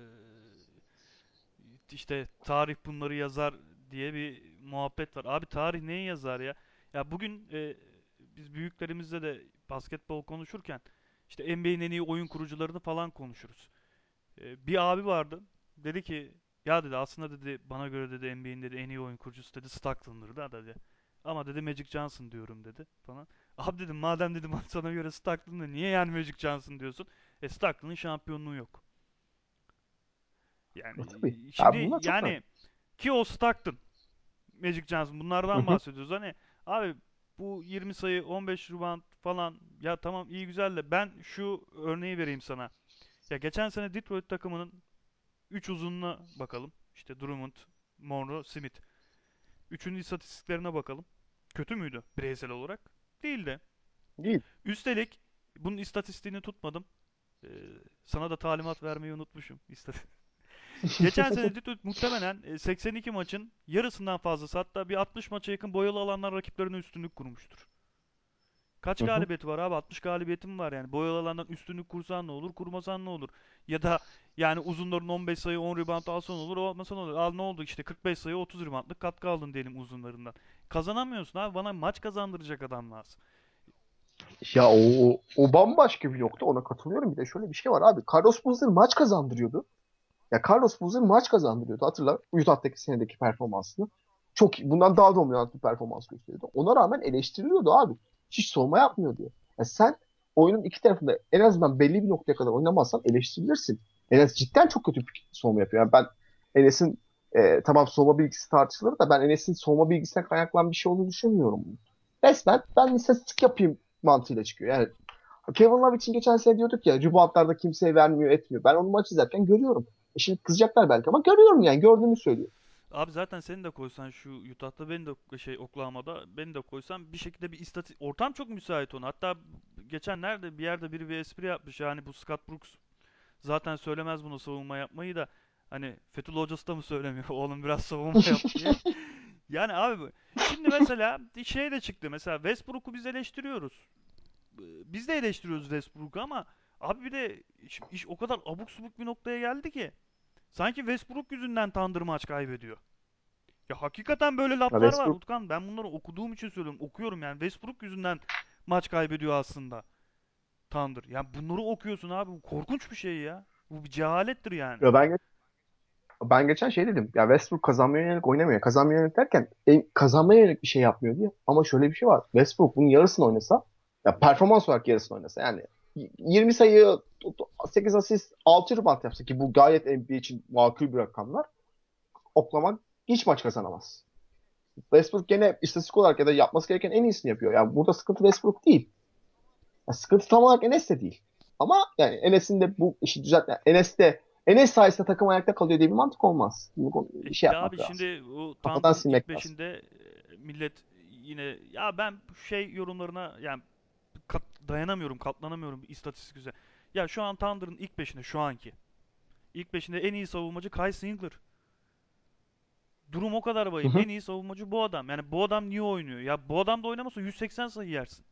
işte tarih bunları yazar diye bir muhabbet var. Abi tarih neyi yazar ya? Ya bugün e, biz büyüklerimizle de basketbol konuşurken işte NBA'nin en iyi oyun kurucularını falan konuşuruz. E, bir abi vardı. Dedi ki ya dedi aslında dedi bana göre dedi NBA'in dedi en iyi oyun kurucusu dedi Stockton'dır da dedi. Ama dedi Magic Johnson diyorum dedi falan. Abi dedim madem dedim sana göre Stockton'da niye yani Magic Johnson diyorsun? E Stockton'ın şampiyonluğu yok. Yani tabii. şimdi Ya çok önemli. yani ki o Stockton, Magic Johnson bunlardan hı. bahsediyoruz. Hani abi bu 20 sayı 15 rebound falan ya tamam iyi güzel de ben şu örneği vereyim sana. Ya geçen sene Detroit takımının 3 uzununa bakalım. İşte Drummond, Monroe, Smith. Üçünün istatistiklerine bakalım. Kötü müydü bireysel olarak? Değildi. Değil. Üstelik Bunun istatistiğini tutmadım. Ee, sana da talimat vermeyi unutmuşum. Geçen sene Ditut muhtemelen e, 82 maçın yarısından fazlası hatta bir 60 maça yakın boyalı alanlar rakiplerine üstünlük kurmuştur. Kaç galibiyeti var abi? 60 galibiyetim var yani. Boyalı alandan üstünlük kursan ne olur, kurmasan ne olur? Ya da yani uzunların 15 sayı 10 rebound alsan olur, olmasan olur. Al ne oldu işte 45 sayı 30 reboundlık katkı aldın diyelim uzunlarından. Kazanamıyorsun abi. Bana maç kazandıracak adam lazım. Ya o, o bambaşka bir nokta ona katılıyorum. Bir de şöyle bir şey var abi. Carlos Boozer maç kazandırıyordu. Ya Carlos Boozer maç kazandırıyordu. Hatırla Utah'taki senedeki performansını. Çok bundan daha dominant bir performans gösteriyordu. Ona rağmen eleştiriliyordu abi. Hiç savunma yapmıyordu. Ya sen oyunun iki tarafında en azından belli bir noktaya kadar oynamazsan eleştirilirsin. Enes cidden çok kötü bir savunma yapıyor. Yani ben Enes'in e, tamam savunma bilgisi tartışılır da ben Enes'in savunma bilgisinden kaynaklanan bir şey olduğunu düşünmüyorum. Resmen ben istatistik yapayım mantığıyla çıkıyor. Yani Kevin Love için geçen sene diyorduk ya reboundlarda kimseye vermiyor etmiyor. Ben onu maç izlerken görüyorum. E şimdi kızacaklar belki ama görüyorum yani gördüğümü söylüyor. Abi zaten seni de koysan şu Utah'ta beni de şey Oklahoma'da beni de koysan bir şekilde bir istatistik ortam çok müsait ona. Hatta geçen nerede bir yerde biri bir espri yapmış yani bu Scott Brooks zaten söylemez bunu savunma yapmayı da hani Fethullah hocası da mı söylemiyor oğlum biraz savunma yap diye. Yani abi şimdi mesela şey de çıktı mesela Westbrook'u biz eleştiriyoruz. Biz de eleştiriyoruz Westbrook'u ama abi bir de iş, iş o kadar abuk subuk bir noktaya geldi ki sanki Westbrook yüzünden Thunder maç kaybediyor. Ya hakikaten böyle Ya laflar var Westbrook Utkan. Ben bunları okuduğum için söylüyorum. Okuyorum yani. Westbrook yüzünden maç kaybediyor aslında. Thunder. Ya bunları okuyorsun abi. Bu korkunç bir şey ya. Bu bir cehalettir yani. ya ben ben geçen şey dedim. Ya Westbrook kazanmaya yönelik oynamıyor. Kazanmaya yönelik derken en, kazanmaya yönelik bir şey yapmıyor diye. Ama şöyle bir şey var. Westbrook bunun yarısını oynasa ya performans olarak yarısını oynasa yani 20 sayı 8 asist 6 rebound yapsa ki bu gayet NBA için makul bir rakamlar. Oklahoma hiç maç kazanamaz. Westbrook gene istatistik olarak ya da yapması gereken en iyisini yapıyor. Yani burada sıkıntı Westbrook değil. Yani sıkıntı tam olarak Enes de değil. Ama yani Enes'in de bu işi düzelt yani Enes de Enes sayesinde takım ayakta kalıyor diye bir mantık olmaz. Bunu E bir şey yapmak abi lazım. şimdi Thunder'ın ilk silmek lazım. beşinde e, millet yine ya ben şey yorumlarına yani kat, dayanamıyorum, katlanamıyorum istatistik üzere. Ya şu an Thunder'ın ilk beşinde şu anki. ilk beşinde en iyi savunmacı Kai Singler. Durum o kadar hı. En iyi savunmacı bu adam. Yani bu adam niye oynuyor? Ya bu adam da oynamasa 180 sayı yersin.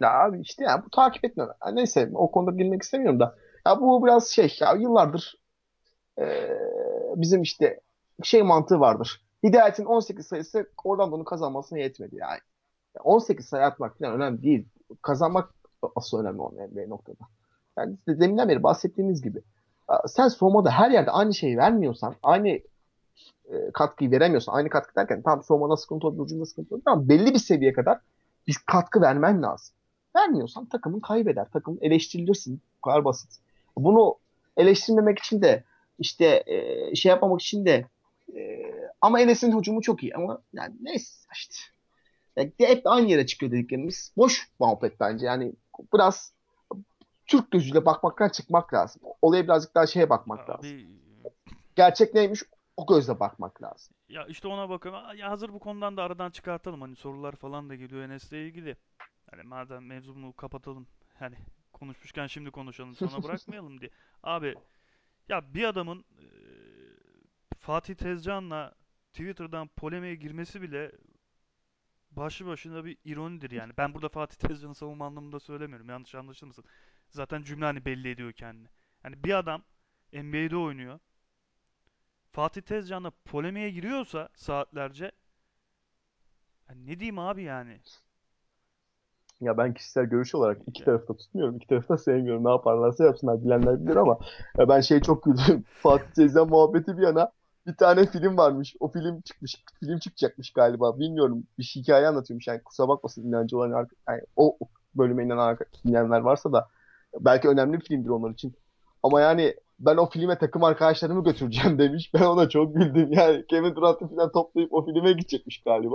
Ya abi işte yani bu takip etme. Neyse o konuda girmek istemiyorum da. Ya bu biraz şey ya yıllardır e, bizim işte şey mantığı vardır. Hidayet'in 18 sayısı oradan bunu kazanmasına yetmedi yani. 18 sayı atmak falan önemli değil. Kazanmak asıl önemli olan bir noktada. Yani deminden beri bahsettiğimiz gibi. Sen savunmada her yerde aynı şeyi vermiyorsan, aynı e, katkıyı veremiyorsan, aynı katkı derken tam savunmada sıkıntı olur, hücumda sıkıntı olur ama belli bir seviyeye kadar bir katkı vermen lazım. Vermiyorsan takımın kaybeder, takımın eleştirilirsin. Bu kadar basit. Bunu eleştirmemek için de işte e, şey yapmamak için de e, ama Enes'in hücumu çok iyi ama yani neyse işte. Yani hep aynı yere çıkıyor dediklerimiz. Boş muhabbet bence. Yani biraz Türk gözüyle bakmaktan çıkmak lazım. Olaya birazcık daha şeye bakmak lazım. Abi Gerçek neymiş o gözle bakmak lazım. ya işte ona bakıyorum. Ya hazır bu konudan da aradan çıkartalım. Hani sorular falan da geliyor Enes'le ilgili. Hani madem mevzunu kapatalım. Hani konuşmuşken şimdi konuşalım sonra bırakmayalım diye. Abi ya bir adamın eee, Fatih Tezcan'la Twitter'dan polemiğe girmesi bile başlı başına bir ironidir yani. Ben burada Fatih Tezcan'ı savunma anlamında söylemiyorum. Yanlış anlaşılmasın. Zaten cümle hani belli ediyor kendini. Yani bir adam NBA'de oynuyor. Fatih Tezcan'la polemiğe giriyorsa saatlerce yani ne diyeyim abi yani? Ya ben kişisel görüş olarak iki tarafı da tutmuyorum. iki tarafı da sevmiyorum. Ne yaparlarsa yapsınlar bilenler bilir ama ya ben şey çok güldüm. Fatih Teyzen muhabbeti bir yana bir tane film varmış. O film çıkmış. Film çıkacakmış galiba. Bilmiyorum. Bir hikaye anlatıyormuş. Yani kusura bakmasın inancı olan yani o bölüme arka- dinleyenler varsa da belki önemli bir filmdir onlar için. Ama yani ben o filme takım arkadaşlarımı götüreceğim demiş. Ben ona çok güldüm. Yani Kevin Durant'ı falan toplayıp o filme gidecekmiş galiba.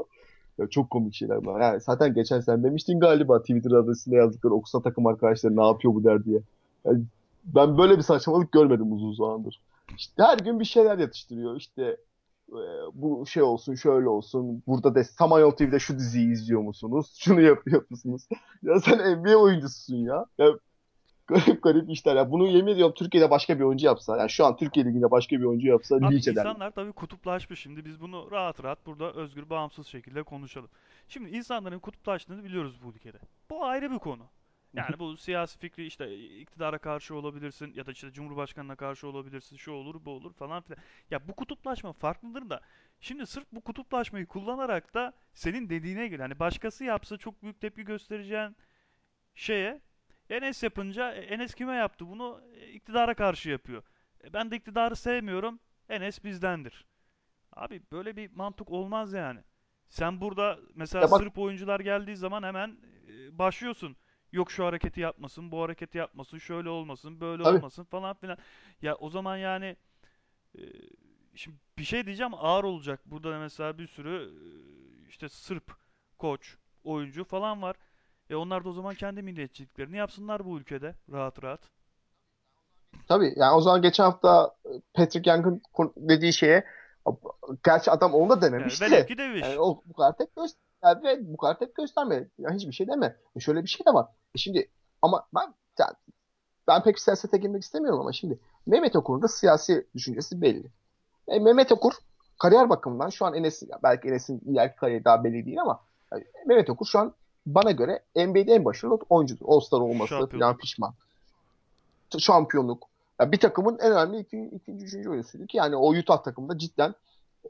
Ya çok komik şeyler var. Yani zaten geçen sen demiştin galiba Twitter adresinde yazdıkları okusa takım arkadaşları ne yapıyor bu der diye. Yani ben böyle bir saçmalık görmedim uzun zamandır. İşte her gün bir şeyler yatıştırıyor. İşte e, bu şey olsun şöyle olsun burada da Samanyolu TV'de şu diziyi izliyor musunuz? Şunu yapıyor musunuz? Ya sen NBA oyuncususun ya. Ya garip garip işler ya. Bunu yemin ediyorum Türkiye'de başka bir oyuncu yapsa. Yani şu an Türkiye Ligi'nde başka bir oyuncu yapsa Abi linç ederler. insanlar tabii kutuplaşmış. Şimdi biz bunu rahat rahat burada özgür, bağımsız şekilde konuşalım. Şimdi insanların kutuplaştığını biliyoruz bu ülkede. Bu ayrı bir konu. Yani bu siyasi fikri işte iktidara karşı olabilirsin ya da işte Cumhurbaşkanına karşı olabilirsin. Şu olur, bu olur falan filan. Ya bu kutuplaşma farklıdır da şimdi sırf bu kutuplaşmayı kullanarak da senin dediğine göre hani başkası yapsa çok büyük tepki göstereceğin şeye Enes yapınca e, Enes kime yaptı bunu? E, İktidara karşı yapıyor. E, ben de iktidarı sevmiyorum. Enes bizdendir. Abi böyle bir mantık olmaz yani. Sen burada mesela Ya bak Sırp oyuncular geldiği zaman hemen başlıyorsun. Yok şu hareketi yapmasın, bu hareketi yapmasın, şöyle olmasın, böyle tabii olmasın falan filan. Ya o zaman yani şimdi bir şey diyeceğim ağır olacak. Burada da mesela bir sürü işte Sırp koç, oyuncu falan var. E onlar da o zaman kendi milliyetçiliklerini yapsınlar bu ülkede rahat rahat. tabii yani o zaman geçen hafta e, Patrick Young'ın dediği şeye gerçi adam onu da Yani dememiş velev de ki yani o bu kadar tek göster ve bu kadar tek gösterme. Yani hiçbir şey deme. E şöyle bir şey de var. E şimdi ama ben yani ben pek siyasete girmek istemiyorum ama şimdi Mehmet Okur'un da siyasi düşüncesi belli. E, Mehmet Okur kariyer bakımından şu an Enes'in belki Enes'in ileriki kariyeri daha belli değil ama yani Mehmet Okur şu an bana göre NBA'de en başarılı oyuncudur. All-Star olması falan Şampiyonluk. pişman. Şampiyonluk. Ya bir takımın en önemli iki, ikinci, üçüncü oyuncusuydu ki yani o Utah takımında cidden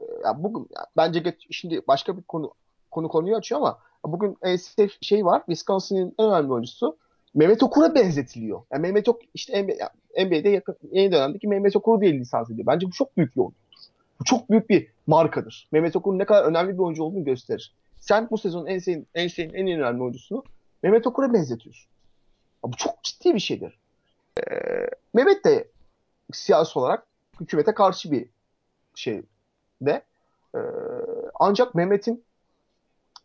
e, ya bugün ya bence geç, şimdi başka bir konu konu konuyu açıyor ama bugün NCAA şey var. Wisconsin'in en önemli oyuncusu Mehmet Okur'a benzetiliyor. Yani Mehmet Ok işte NBA, NBA'de yakın, yeni dönemdeki Mehmet Okur diye lisans ediyor. Bence bu çok büyük bir oyuncu. Bu çok büyük bir markadır. Mehmet Okur'un ne kadar önemli bir oyuncu olduğunu gösterir. Sen bu sezonun en senin en senin en önemli oyuncusunu Mehmet Okur'a benzetiyorsun. Ya bu çok ciddi bir şeydir. Mehmet de siyasi olarak hükümete karşı bir şey de. Ee, ancak Mehmet'in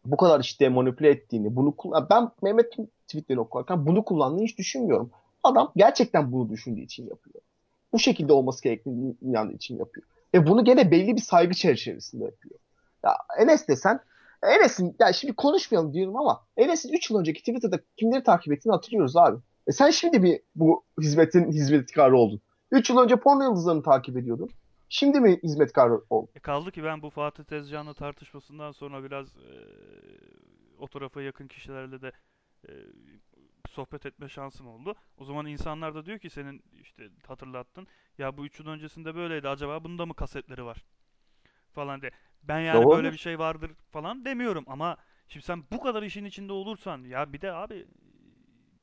bu kadar işte manipüle ettiğini, bunu ben Mehmet'in tweetlerini okurken bunu kullandığını hiç düşünmüyorum. Adam gerçekten bunu düşündüğü için yapıyor. Bu şekilde olması gerektiğini inandığı için yapıyor. Ve bunu gene belli bir saygı çerçevesinde yapıyor. Ya Enes desen Enes'in ya şimdi konuşmayalım diyorum ama Enes'in 3 yıl önceki Twitter'da kimleri takip ettiğini hatırlıyoruz abi. E sen şimdi bir bu hizmetin hizmetkarı oldun. 3 yıl önce porno yıldızlarını takip ediyordun. Şimdi mi hizmetkarı oldun? E kaldı ki ben bu Fatih Tezcan'la tartışmasından sonra biraz e, o tarafa yakın kişilerle de e, sohbet etme şansım oldu. O zaman insanlar da diyor ki senin işte hatırlattın. Ya bu üç yıl öncesinde böyleydi. Acaba bunda mı kasetleri var? Falan de. Ben yani böyle bir şey vardır falan demiyorum ama şimdi sen bu kadar işin içinde olursan ya bir de abi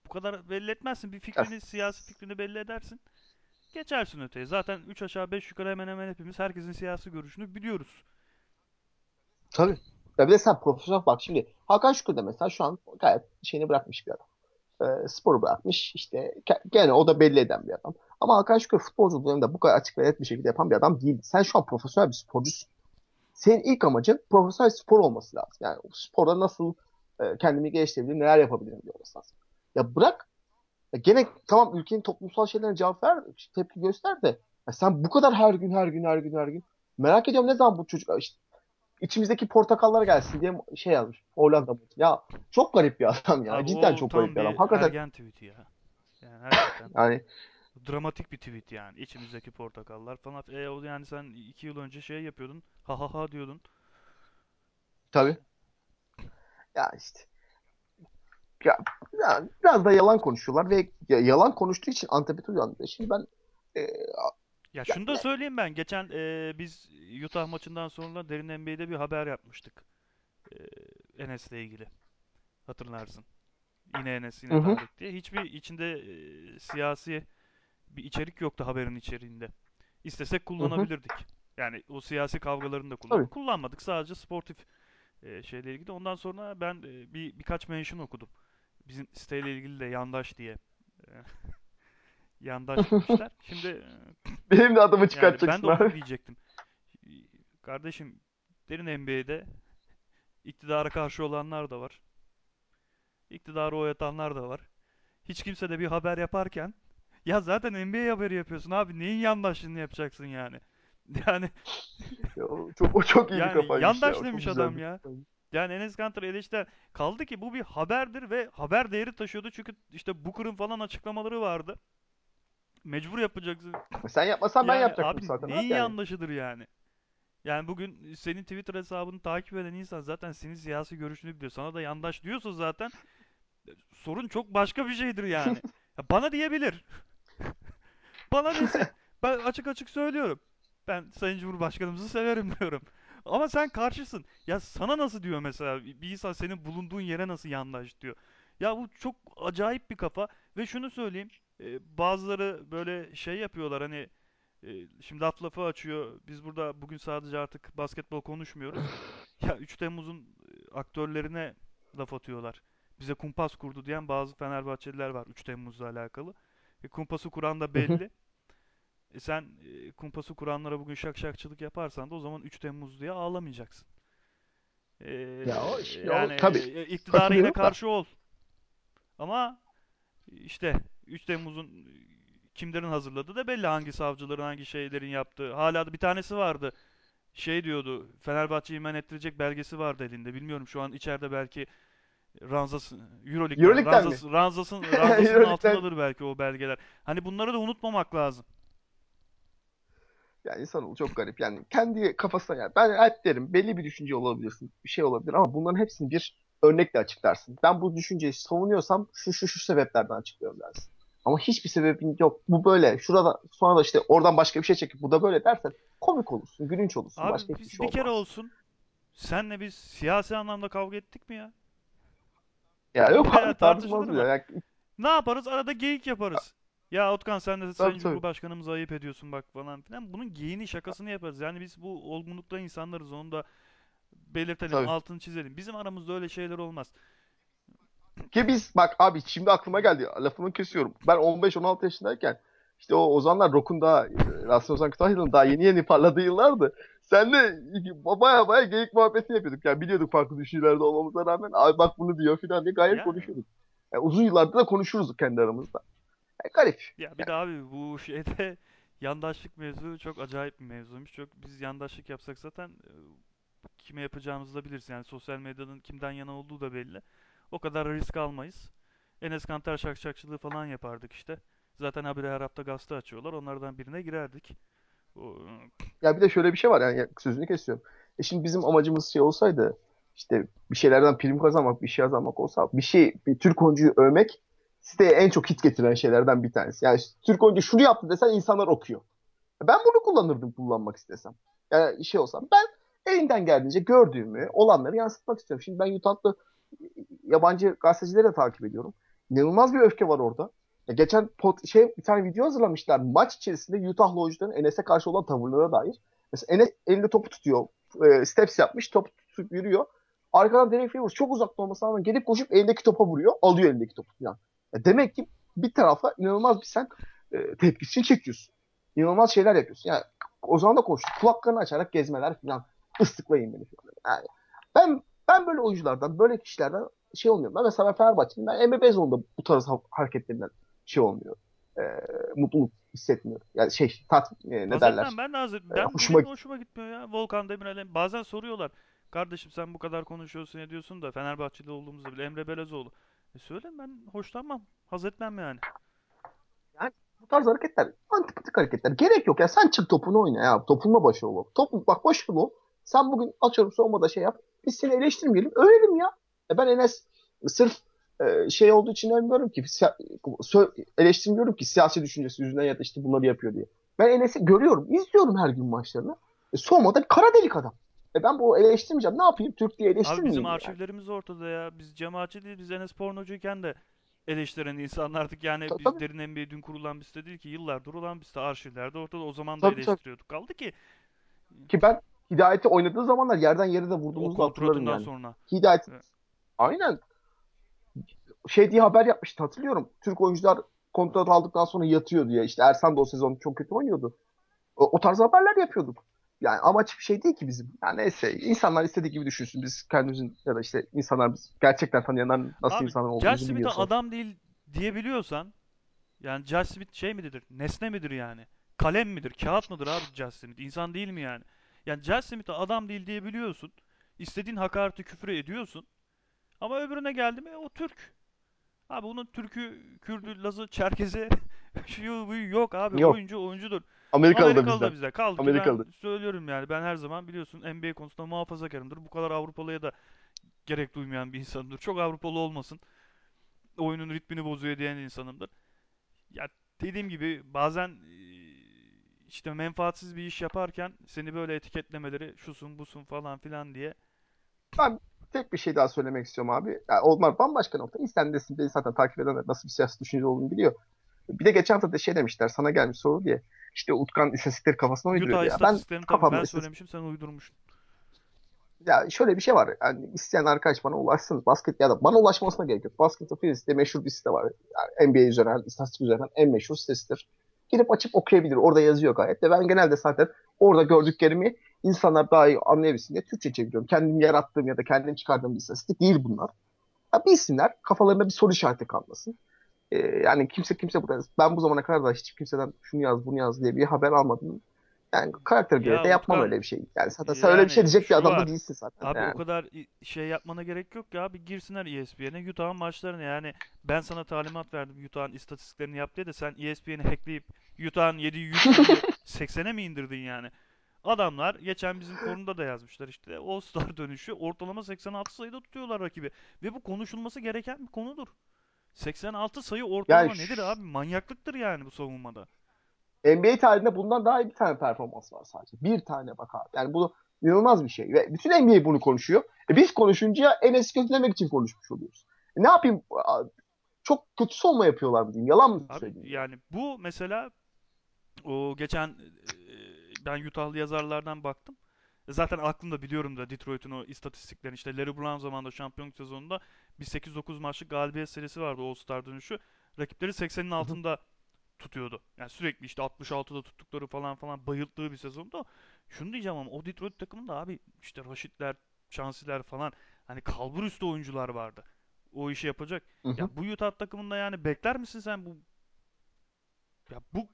bu kadar belli etmezsin. Bir fikrini, siyasi fikrini belli edersin. Geçersin öteye. Zaten 3 aşağı 5 yukarı hemen hemen hepimiz herkesin siyasi görüşünü biliyoruz. tabii. Ya bir de sen profesyonel bak şimdi Hakan Şükür de mesela şu an gayet şeyini bırakmış bir adam. E, sporu bırakmış. İşte gene o da belli eden bir adam. Ama Hakan Şükür futbolculuğunda bu kadar açık ve net bir şekilde yapan bir adam değil. Sen şu an profesyonel bir sporcusun. Senin ilk amacın profesyonel spor olması lazım. Yani sporda nasıl e, kendimi geliştirebilirim, neler yapabilirim diye olması lazım. Ya bırak ya gene tamam ülkenin toplumsal şeylerine cevap ver, tepki göster de ya sen bu kadar her gün her gün her gün her gün merak ediyorum ne zaman bu çocuk işte içimizdeki portakallar gelsin diye şey yazmış. Hollanda mı? Ya çok garip bir adam ya. Abi Cidden çok garip bir adam. Hakikaten ergen tweet'i ya. Yani hakikaten yani dramatik bir tweet yani. İçimizdeki portakallar falan. E o yani sen iki yıl önce şey yapıyordun. Ha ha ha diyordun. tabii ya işte ya, ya biraz da yalan konuşuyorlar ve ya, yalan konuştuğu için antipati uyandı. Şimdi ben e, Ya şunu da söyleyeyim ben. Geçen e, biz Utah maçından sonra Derin NBA'de bir haber yapmıştık. E, Enes'le ilgili. Hatırlarsın. Yine Enes yine Tarık diye. Hiçbir içinde e, siyasi bir içerik yoktu haberin içeriğinde. İstesek hı hı, kullanabilirdik. Yani o siyasi kavgalarını da tabii. kullanıp kullanmadık. Sadece sportif e, şeyle ilgili. Ondan sonra ben e, bir birkaç mention okudum. Bizim siteyle ilgili de yandaş diye e, yandaş demişler. Şimdi e, Benim de adımı yani ben de çıkartacaksın onu diyecektim. Kardeşim derin NBA'de iktidara karşı olanlar da var. İktidarı oyatanlar da var. Hiç kimse de bir haber yaparken ya zaten NBA haberi yapıyorsun abi neyin yandaşlığını yapacaksın yani? Yani Ya, o çok o çok iyi bir yani ya. yandaş çok demiş adam bir ya. Yani Enes Kanter eleştiren kaldı ki bu bir haberdir ve haber değeri taşıyordu çünkü işte Booker'ın falan açıklamaları vardı. Mecbur yapacaksın. Sen yapmasan ben Yani yapacaktım abi zaten neyin yani. yandaşıdır yani? Yani bugün senin Twitter hesabını takip eden insan zaten senin siyasi görüşünü biliyor. Sana da yandaş diyorsa zaten sorun çok başka bir şeydir yani. Ya bana diyebilir. Bana desin. Ben açık açık söylüyorum. Ben Sayın Cumhurbaşkanımızı severim diyorum. Ama sen karşısın. Ya sana nasıl diyor mesela bir insan senin bulunduğun yere nasıl yandaş diyor. Ya bu çok acayip bir kafa ve şunu söyleyeyim. e, bazıları böyle şey yapıyorlar hani e, şimdi laf lafı açıyor. Biz burada bugün sadece artık basketbol konuşmuyoruz. Ya 3 Temmuz'un e, aktörlerine laf atıyorlar. Bize kumpas kurdu diyen bazı Fenerbahçeliler var 3 Temmuz'la alakalı. E, kumpası kuran da belli. E sen e, kumpası kuranlara bugün şakşakçılık yaparsan da o zaman 3 Temmuz diye ağlamayacaksın. E, Ya o iş ya o yani tabii e, iktidara yine katılıyorum da. karşı ol. Ama işte 3 Temmuz'un kimlerin hazırladığı da belli. Hangi savcıların hangi şeylerin yaptığı. Hala da bir tanesi vardı. Şey diyordu. Fenerbahçe'yi men ettirecek belgesi vardı elinde. Bilmiyorum şu an içeride belki ranzası Euroleague'den Euroleague'den mi? ranzası ranzasının ranzasının Euroleague'den altındadır belki o belgeler. Hani bunları da unutmamak lazım. Yani insanoğlu çok garip. Yani kendi kafasına yani ben hep derim belli bir düşünce olabilirsin. Bir şey olabilir ama bunların hepsini bir örnekle açıklarsın. Ben bu düşünceyi savunuyorsam şu şu şu sebeplerden açıklıyorum dersin. Ama hiçbir sebebin yok. Bu böyle. Şurada sonra da işte oradan başka bir şey çekip bu da böyle dersen komik olursun, gülünç olursun. Abi Başka biz şey bir kere olsun senle biz siyasi anlamda kavga ettik mi ya? Ya yok abi tartışılır tartışmaz mı? Ya, Ne yaparız? Arada geyik yaparız. Ya Utkan sen de Sayın. Cumhurbaşkanımıza ayıp ediyorsun bak falan filan. Bunun geyini şakasını yaparız. Yani biz bu olgunlukta insanlarız onu da belirtelim, Tabii. altını çizelim. Bizim aramızda öyle şeyler olmaz. Ki biz bak abi şimdi aklıma geldi. Lafını kesiyorum. Ben 15-16 yaşındayken işte o Ozanlar Rock'un daha e, Rasim Ozan Kütahya'nın daha yeni yeni parladığı yıllardı. Senle baya baya geyik muhabbeti yapıyorduk. Yani biliyorduk farklı düşüncelerde olmamıza rağmen abi bak bunu diyor filan diye gayet Yani konuşuyorduk. Yani uzun yıllardır da konuşuruz kendi aramızda. Yani garip. ya bir de abi bu şeyde yandaşlık mevzu çok acayip bir mevzuymuş. Çok biz yandaşlık yapsak zaten e, kime yapacağımızı da biliriz. Yani sosyal medyanın kimden yana olduğu da belli. O kadar risk almayız. Enes Kanter şakşakçılığı falan yapardık işte. Zaten habire her hafta gazete açıyorlar. Onlardan birine girerdik. Ya bir de şöyle bir şey var yani sözünü kesiyorum. E şimdi bizim amacımız şey olsaydı işte bir şeylerden prim kazanmak, bir şey kazanmak olsa bir şey bir Türk oyuncuyu övmek siteye en çok hit getiren şeylerden bir tanesi. Yani işte Türk oyuncu şunu yaptı desen insanlar okuyor. Ben bunu kullanırdım kullanmak istesem. Yani şey olsam ben elinden geldiğince gördüğümü, olanları yansıtmak istiyorum. Şimdi ben Utah'ta yabancı gazetecileri de takip ediyorum. İnanılmaz bir öfke var orada. Ya geçen pot, şey bir tane video hazırlamışlar. Maç içerisinde Utah'lı oyuncuların Enes'e karşı olan tavırlara dair. Mesela Enes elinde topu tutuyor. E, steps yapmış. Topu tutup yürüyor. Arkadan Derek Favors çok uzakta olmasına rağmen gelip koşup elindeki topa vuruyor. Alıyor elindeki topu falan. Ya demek ki bir tarafa inanılmaz bir sen e, tepkisini çekiyorsun. İnanılmaz şeyler yapıyorsun. Yani o zaman da konuştuk. Kulaklarını açarak gezmeler falan. Islıklayın beni falan. Yani ben ben böyle oyunculardan, böyle kişilerden şey olmuyor. Ben mesela Fenerbahçe'nin ben Emre Bezoğlu'nda bu tarz hareketlerinden şey olmuyor. E, mutluluk hissetmiyorum. Yani şey tat e, ne etmem derler? ben de haz et- E, Ben hoşuma hoşuma gitmiyor ya. Volkan Demirel'e bazen soruyorlar. Kardeşim sen bu kadar konuşuyorsun ediyorsun da Fenerbahçeli olduğumuzda bile Emre Belezoğlu. E söyle ben hoşlanmam. Haz etmem yani. yani bu tarz hareketler antipatik hareketler. Gerek yok ya. Sen çık topunu oyna ya. Topunla başarılı ol. Topu, bak başarılı ol. Sen bugün atıyorum savunmada şey yap. Biz seni eleştirmeyelim. Ölelim ya. E ben Enes sırf e, şey olduğu için demiyorum ki eleştirmiyorum ki siyasi düşüncesi yüzünden ya da işte bunları yapıyor diye. Ben Enes'i görüyorum, izliyorum her gün maçlarını. E, Soma'da bir kara delik adam. E ben bu eleştirmeyeceğim. Ne yapayım? Türk diye Abi bizim eleştirmeyeyim yani? arşivlerimiz ortada ya. Biz cemaatçi değil, biz Enes pornocuyken de eleştiren insanlardık. Yani Tabii biz tabii. derin NBA dün kurulan bir site değil ki. Yıllardır olan bir site. Arşivlerde ortada. O zaman da tabii, tabii. eleştiriyorduk. Kaldı ki Ki ben Hidayet'i oynadığı zamanlar yerden yere de vurduğumuzu hatırlarım yani. sonra. Hidayet Evet. aynen şey diye haber yapmıştı hatırlıyorum. Türk oyuncular kontrat aldıktan sonra yatıyor diye. İşte Ersan da o sezon çok kötü oynuyordu. O, o tarz haberler yapıyorduk. Yani amaç bir şey değil ki bizim. Yani neyse insanlar istediği gibi düşünsün. Biz kendimizin ya da işte insanlar biz gerçekten tanıyanlar nasıl Abi insanlar Josh olduğumuzu Smith'e biliyor sonuçta. adam değil diyebiliyorsan yani Josh Smith şey midir? Nesne midir yani? kalem midir, kağıt mıdır abi Jazz Smith? İnsan değil mi yani? Yani Jazz Smith'e adam değil diyebiliyorsun. İstediğin hakareti küfür ediyorsun. Ama öbürüne geldi mi o Türk. Abi bunun Türk'ü, Kürdü, Lazı, Çerkezi şu yok abi. Yok. Oyuncu oyuncudur. Amerikalı da Amerikalı bizde. Kaldı ki ben Amerikalı. söylüyorum yani ben her zaman biliyorsun NBA konusunda muhafazakarımdır. Bu kadar Avrupalıya da gerek duymayan bir insanımdır. Çok Avrupalı olmasın. Oyunun ritmini bozuyor diyen insanımdır. Ya dediğim gibi bazen e, işte menfaatsiz bir iş yaparken seni böyle etiketlemeleri şusun busun falan filan diye. Ben tek bir şey daha söylemek istiyorum abi. Yani onlar bambaşka nokta. İsten desin beni zaten takip edenler nasıl bir siyasi düşünce olduğunu biliyor. Bir de geçen hafta da şey demişler sana gelmiş soru diye. İşte Utkan istatistikleri kafasına uyduruyor Utah ya. Ben kafamda ben söylemişim sen uydurmuşsun. Ya şöyle bir şey var. Yani isteyen arkadaş bana ulaşsın. Basket ya da bana ulaşmasına gerek yok. Basket of diye meşhur bir site var. Yani NBA üzerinden, istatistik üzerinden en meşhur sitesidir. Gidip açıp okuyabilir. Orada yazıyor gayet. De ben genelde zaten orada gördüklerimi insanlar daha iyi anlayabilsin diye Türkçe çeviriyorum. Kendim yarattığım ya da kendim çıkardığım bir istatistik değil bunlar. Ya bilsinler. Kafalarında bir soru işareti kalmasın. Ee, yani kimse kimse burada ben bu zamana kadar da hiç kimseden şunu yaz bunu yaz diye bir haber almadım. Yani karakter göre Ya de yapmam öyle bir şey. Yani zaten sen öyle bir şey yani diyecek bir adam da değilsin zaten. Abi o Yani. kadar i- şey yapmana gerek yok ya. Abi girsinler ESPN'e Utah'ın maçlarını yani ben sana talimat verdim Utah'ın istatistiklerini yap diye de sen ESPN'i hackleyip Utah'ın yediği 100 sayıyı 80'e mi indirdin yani? Adamlar geçen bizim forumda da yazmışlar işte All-Star dönüşü ortalama 86 sayıda tutuyorlar rakibi. Ve bu konuşulması gereken bir konudur. 86 sayı Yani ortalama nedir şu- abi? Manyaklıktır yani bu savunmada. NBA tarihinde bundan daha iyi bir tane performans var sadece. Bir tane bak abi. Yani bu inanılmaz bir şey. Ve bütün NBA bunu konuşuyor. E biz konuşunca Enes'i kötülemek için konuşmuş oluyoruz. E ne yapayım? Çok kötü savunma yapıyorlar mı diyeyim? Yalan mı Abi söyleyeyim yani? yani bu mesela o geçen ben Utah'lı yazarlardan baktım. E, Zaten aklımda biliyorum da Detroit'un o istatistiklerini. İşte Larry Brown zamanında şampiyonluk sezonunda bir 8-9 maçlık galibiyet serisi vardı All-Star dönüşü. Rakipleri 80'in Hı hı. altında tutuyordu. Yani sürekli işte 66'da tuttukları falan falan bayılttığı bir sezonda. Şunu diyeceğim ama o Detroit takımında abi işte Rashidler, Chancellor falan hani kalbur üstü oyuncular vardı. O işi yapacak. Hı hı. Ya bu Utah takımında yani bekler misin sen bu ya bu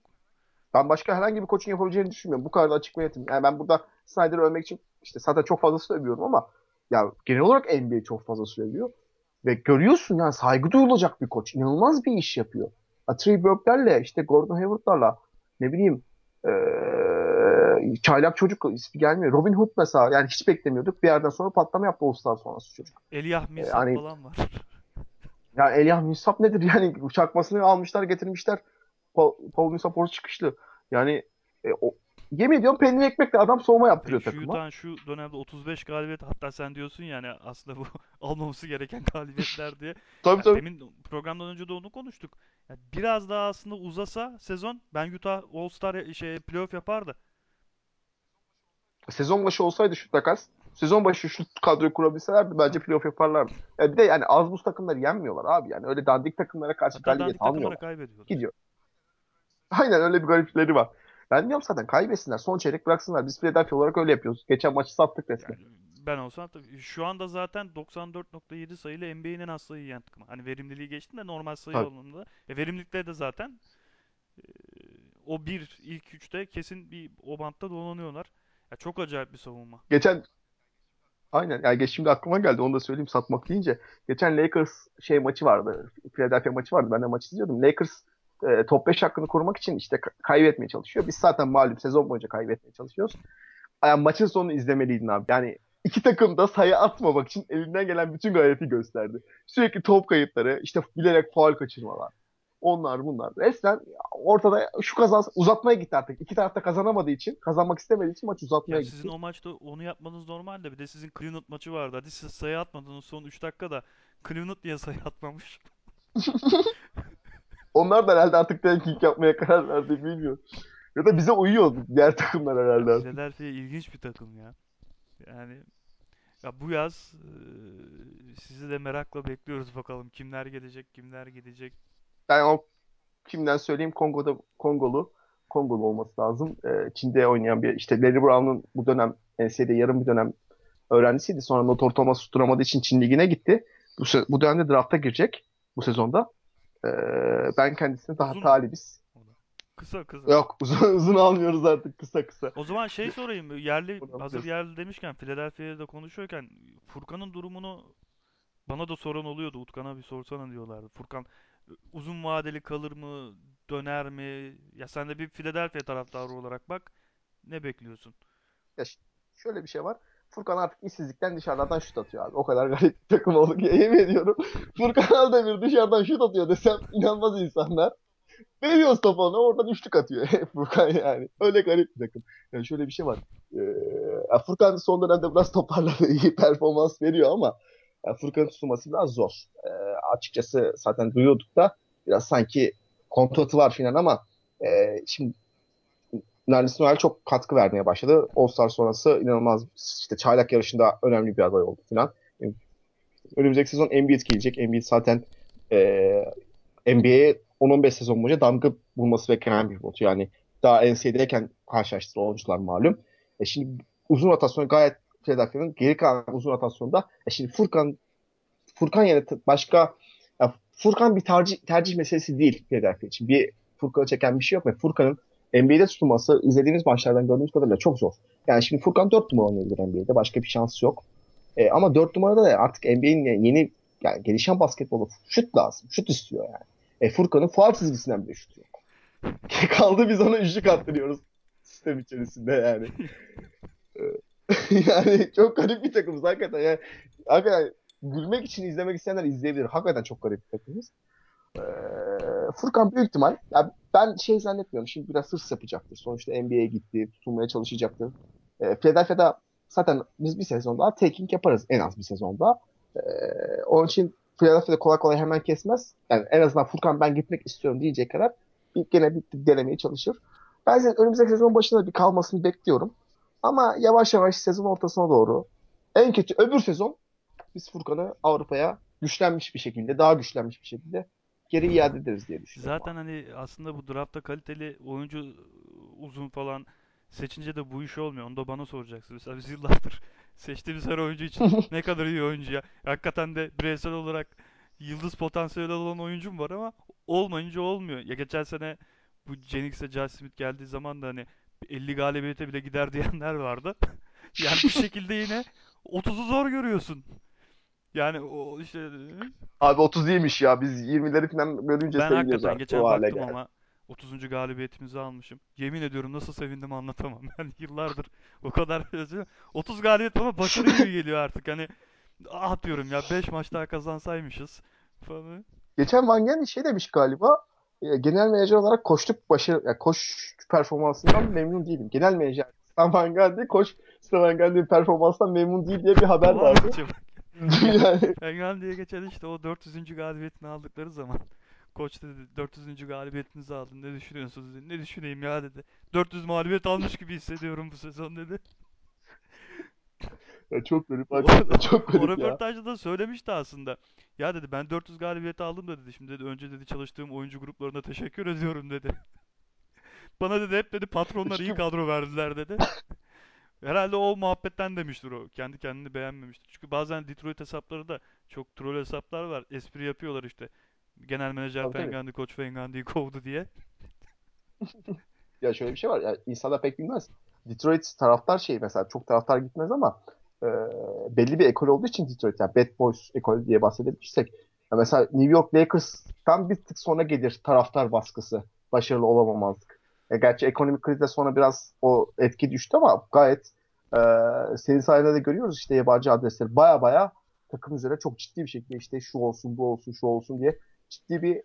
Ben başka herhangi bir koçun yapabileceğini düşünmüyorum. Bu kadar da açık ve netim. Yani ben burada Snyder'ı övmek için işte zaten çok fazla söylüyorum ama ya genel olarak NBA çok fazla söylüyor. Ve görüyorsun yani saygı duyulacak bir koç. İnanılmaz bir iş yapıyor. Ya, Trey Burke'lerle işte Gordon Hayward'larla ne bileyim eee çaylak çocuk ismi gelmiyor. Robin Hood mesela yani hiç beklemiyorduk. Bir yerden sonra patlama yaptı All-Star sonrası çocuk. Eliah E, Millsap Yani falan var. ya Eliah Millsap nedir yani çakmasını almışlar getirmişler. Paul, Paul Millsap çıkışlı. Yani e, o, yemin ediyorum peynir ekmekle adam soğuma Peki yaptırıyor şu takıma. Utah'ın şu dönemde 35 galibiyet hatta sen diyorsun yani aslında bu almaması gereken galibiyetler diye. Tabii Ya tabii. demin programdan önce de onu konuştuk. Ya biraz daha aslında uzasa sezon ben Utah All-Star şey playoff yapardı. Sezon başı olsaydı şu takas sezon başı şu kadroyu kurabilselerdi bence playoff yaparlardı. Ya bir de yani az buz takımları yenmiyorlar abi yani. Öyle dandik takımlara karşı galibiyet almıyorlar. Gidiyor. Aynen öyle bir garipleri var. Ben diyorum zaten kaybetsinler. Son çeyrek bıraksınlar. Biz Philadelphia olarak öyle yapıyoruz. Geçen maçı sattık resmen. Yani ben olsam tabii şu anda zaten 94.7 sayıyla NBA'nin en az sayı yiyen takımı. Hani verimliliği geçtim de normal sayı Tabii. anlamında. E, verimlilikte de zaten e, o bir ilk üçte kesin bir o bantta dolanıyorlar. Ya çok acayip bir savunma. Geçen Aynen. Yani şimdi aklıma geldi. Onu da söyleyeyim satmak deyince. Geçen Lakers şey maçı vardı. Philadelphia maçı vardı. Ben de maçı izliyordum. Lakers e, top 5 hakkını korumak için işte ka- kaybetmeye çalışıyor. Biz zaten malum sezon boyunca kaybetmeye çalışıyoruz. Yani maçın sonunu izlemeliydin abi. Yani iki takım da sayı atmamak için elinden gelen bütün gayreti gösterdi. Sürekli top kayıpları, işte bilerek faul kaçırmalar. Onlar bunlar. Resmen ortada şu kazan uzatmaya gitti artık. İki taraf da kazanamadığı için, kazanmak istemediği için maç Ya uzatmaya sizin gitti. o maçta onu yapmanız normal de bir de sizin Cleveland maçı vardı. Hadi siz sayı atmadınız son 3 dakikada. Cleveland niye sayı atmamış? Onlar da herhalde artık tanking yapmaya karar verdi bilmiyorum. Ya da bize uyuyor diğer takımlar herhalde artık. Philadelphia ilginç bir takım ya. Yani ya bu yaz eee, sizi de merakla bekliyoruz bakalım kimler gelecek, kimler gidecek. Ben o kimden söyleyeyim Kongo'da Kongolu. Kongolu olması lazım. Ee, Çin'de oynayan bir işte Larry Brown'un bu dönem NCAA'de yarım bir dönem öğrencisiydi. Sonra Notre Dame'a tutturamadığı için Çin Ligi'ne gitti. Bu, bu dönemde drafta girecek bu sezonda. Ee, ben kendisine daha Uzun talibiz. Kısa kısa. Yok uzun uzun almıyoruz artık kısa kısa. O zaman şey sorayım. Yerli hazır yerli demişken Philadelphia'da da konuşuyorken Furkan'ın durumunu bana da soran oluyordu. Utkan'a bir sorsana diyorlardı. Furkan uzun vadeli kalır mı? Döner mi? Ya sen de bir Philadelphia taraftarı olarak bak. Ne bekliyorsun? Ya şöyle bir şey var. Furkan artık işsizlikten dışarıdan şut atıyor abi. O kadar garip bir takım olduk ki yemin ediyorum. Furkan Aldemir dışarıdan şut atıyor desem inanmaz insanlar. Veriyoruz topu ona oradan üçlük atıyor Furkan yani. Öyle garip bir takım. Yani şöyle bir şey var. Ee, ya Furkan son dönemde biraz toparladı. iyi performans veriyor ama ya Furkan'ın tutulması biraz zor. Ee, açıkçası zaten duyuyorduk da biraz sanki kontratı var filan ama e, şimdi Nerlis Noel çok katkı vermeye başladı. All-Star sonrası inanılmaz işte çaylak yarışında önemli bir aday oldu filan. Önümüzdeki sezon Embiid gelecek. Embiid zaten e, NBA'ye 10-15 sezon boyunca damga bulması beklenen bir pivot. Yani daha NCAA'deyken karşılaştığı oyuncular malum. E şimdi uzun rotasyon gayet Philadelphia'nın geri kalan uzun rotasyonda e şimdi Furkan Furkan yerine başka ya Furkan bir tercih tercih meselesi değil Philadelphia için. Bir Furkan'ı çeken bir şey yok ve Furkan'ın NBA'de tutulması izlediğimiz maçlardan gördüğümüz kadarıyla çok zor. Yani şimdi Furkan 4 numara oynayabilir NBA'de. Başka bir şansı yok. E, ama 4 numarada da artık NBA'nin yeni yani gelişen basketbolu şut lazım. Şut istiyor yani. E, Furkan'ın faul çizgisinden bile şutu yok. Kaldı biz ona üçlük attırıyoruz sistem içerisinde yani. yani çok garip bir takımız hakikaten. Yani, hakikaten gülmek için izlemek isteyenler izleyebilir. Hakikaten çok garip bir takımız. Ee, Furkan büyük ihtimal ya ben şey zannetmiyorum. Şimdi biraz hırs yapacaktır. Sonuçta NBA'ye gitti. Tutulmaya çalışacaktır. Ee, Philadelphia'da zaten biz bir sezon daha taking yaparız en az bir sezon daha. Ee, onun için Philadelphia'da kolay kolay hemen kesmez. Yani en azından Furkan ben gitmek istiyorum diyecek kadar bir, gene bir denemeye çalışır. Ben zaten önümüzdeki sezon başında bir kalmasını bekliyorum. Ama yavaş yavaş sezon ortasına doğru en kötü öbür sezon biz Furkan'ı Avrupa'ya güçlenmiş bir şekilde, daha güçlenmiş bir şekilde geri iade ederiz diye düşünüyorum Zaten abi. hani aslında bu draftta kaliteli oyuncu uzun falan seçince de bu iş olmuyor. Onu da bana soracaksın. Mesela biz yıllardır seçtiğimiz her oyuncu için ne kadar iyi oyuncu ya. Hakikaten de bireysel olarak yıldız potansiyeli olan oyuncum var ama olmayınca olmuyor. Ya geçen sene bu Jennix'e Josh Smith geldiği zaman da hani 50 galibiyete bile gider diyenler vardı. Yani bir şekilde yine 30'u zor görüyorsun. Yani o işte Abi 30 değilmiş ya. Biz 20'leri falan görünce Ben seviniyoruz hakikaten artık. O geçen hale baktım geldi. ama 30. galibiyetimizi almışım. Yemin ediyorum nasıl sevindim anlatamam. Yani yıllardır o kadar özür- 30 galibiyet ama başarı gibi geliyor artık. Hani ah diyorum ya 5 maç daha kazansaymışız falan. Geçen Van Gundy şey demiş galiba. e, genel menajer olarak koçluk başarı, ya koç performansından memnun değilim. Genel menajer Stan Van Gundy, koç Stan Van Gundy'nin performansından memnun değil diye bir haber Var vardı. acaba? Yani diye geçen işte o 400. galibiyetini aldıkları zaman Koç dedi 400. galibiyetinizi aldın ne düşünüyorsunuz dedi. Ne düşüneyim ya dedi. 400 mağlubiyet almış gibi hissediyorum bu sezon dedi. ya çok garip O, hakikaten çok o garip ya. röportajda da söylemişti aslında. Ya dedi ben 400 galibiyeti aldım da dedi. Şimdi dedi önce dedi çalıştığım oyuncu gruplarına teşekkür ediyorum dedi. Bana dedi hep dedi patronlar iyi kadro verdiler dedi. Herhalde o muhabbetten demiştir o. Kendi kendini beğenmemiştir. Çünkü bazen Detroit hesapları da çok troll hesaplar var. Espri yapıyorlar işte. Genel menajer tabii. Fengandi, koç Fengandi'yi kovdu diye. Ya şöyle bir şey var. Ya insanlar pek bilmez. Detroit taraftar şey mesela çok taraftar gitmez ama e, belli bir ekol olduğu için Detroit yani Bad Boys ekolü diye bahsedebilirsek. Ya mesela New York Lakers'tan bir tık sonra gelir taraftar baskısı. Başarılı olamamazlık. E, gerçi ekonomik krizde sonra biraz o etki düştü ama gayet e, senin sayende de görüyoruz işte yabancı adresleri baya baya takım üzerine çok ciddi bir şekilde işte şu olsun bu olsun şu olsun diye ciddi bir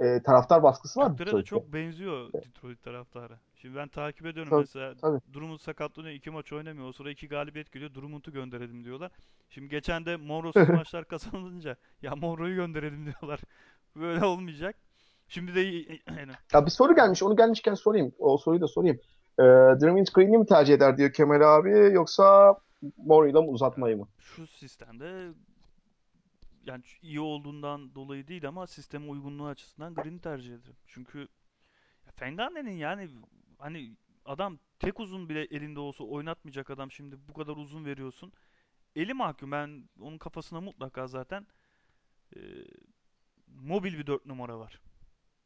e, taraftar baskısı var Türklere de çok benziyor Detroit taraftarı. Şimdi ben takip ediyorum Tabii, mesela tabii. Drummond sakatlanıyor iki maç oynamıyor. O sıra iki galibiyet geliyor. Drummond'u gönderelim diyorlar. Şimdi geçen de Monroe'suz maçlar kazanılınca ya Monroe'yu gönderelim diyorlar. Böyle olmayacak. Şimdi de yani, Ya bir soru gelmiş. Onu gelmişken sorayım. O soruyu da sorayım. Ee, Draymond Green'i mi tercih eder diyor Kemal abi yoksa Murray'la mı uzatmayı mı? şu sistemde yani iyi olduğundan dolayı değil ama sisteme uygunluğu açısından Green'i tercih ederim. Çünkü Fernando'nun yani hani adam tek uzun bile elinde olsa oynatmayacak adam şimdi bu kadar uzun veriyorsun. Eli mahkum ben onun kafasına mutlaka zaten e, mobil bir 4 numara var.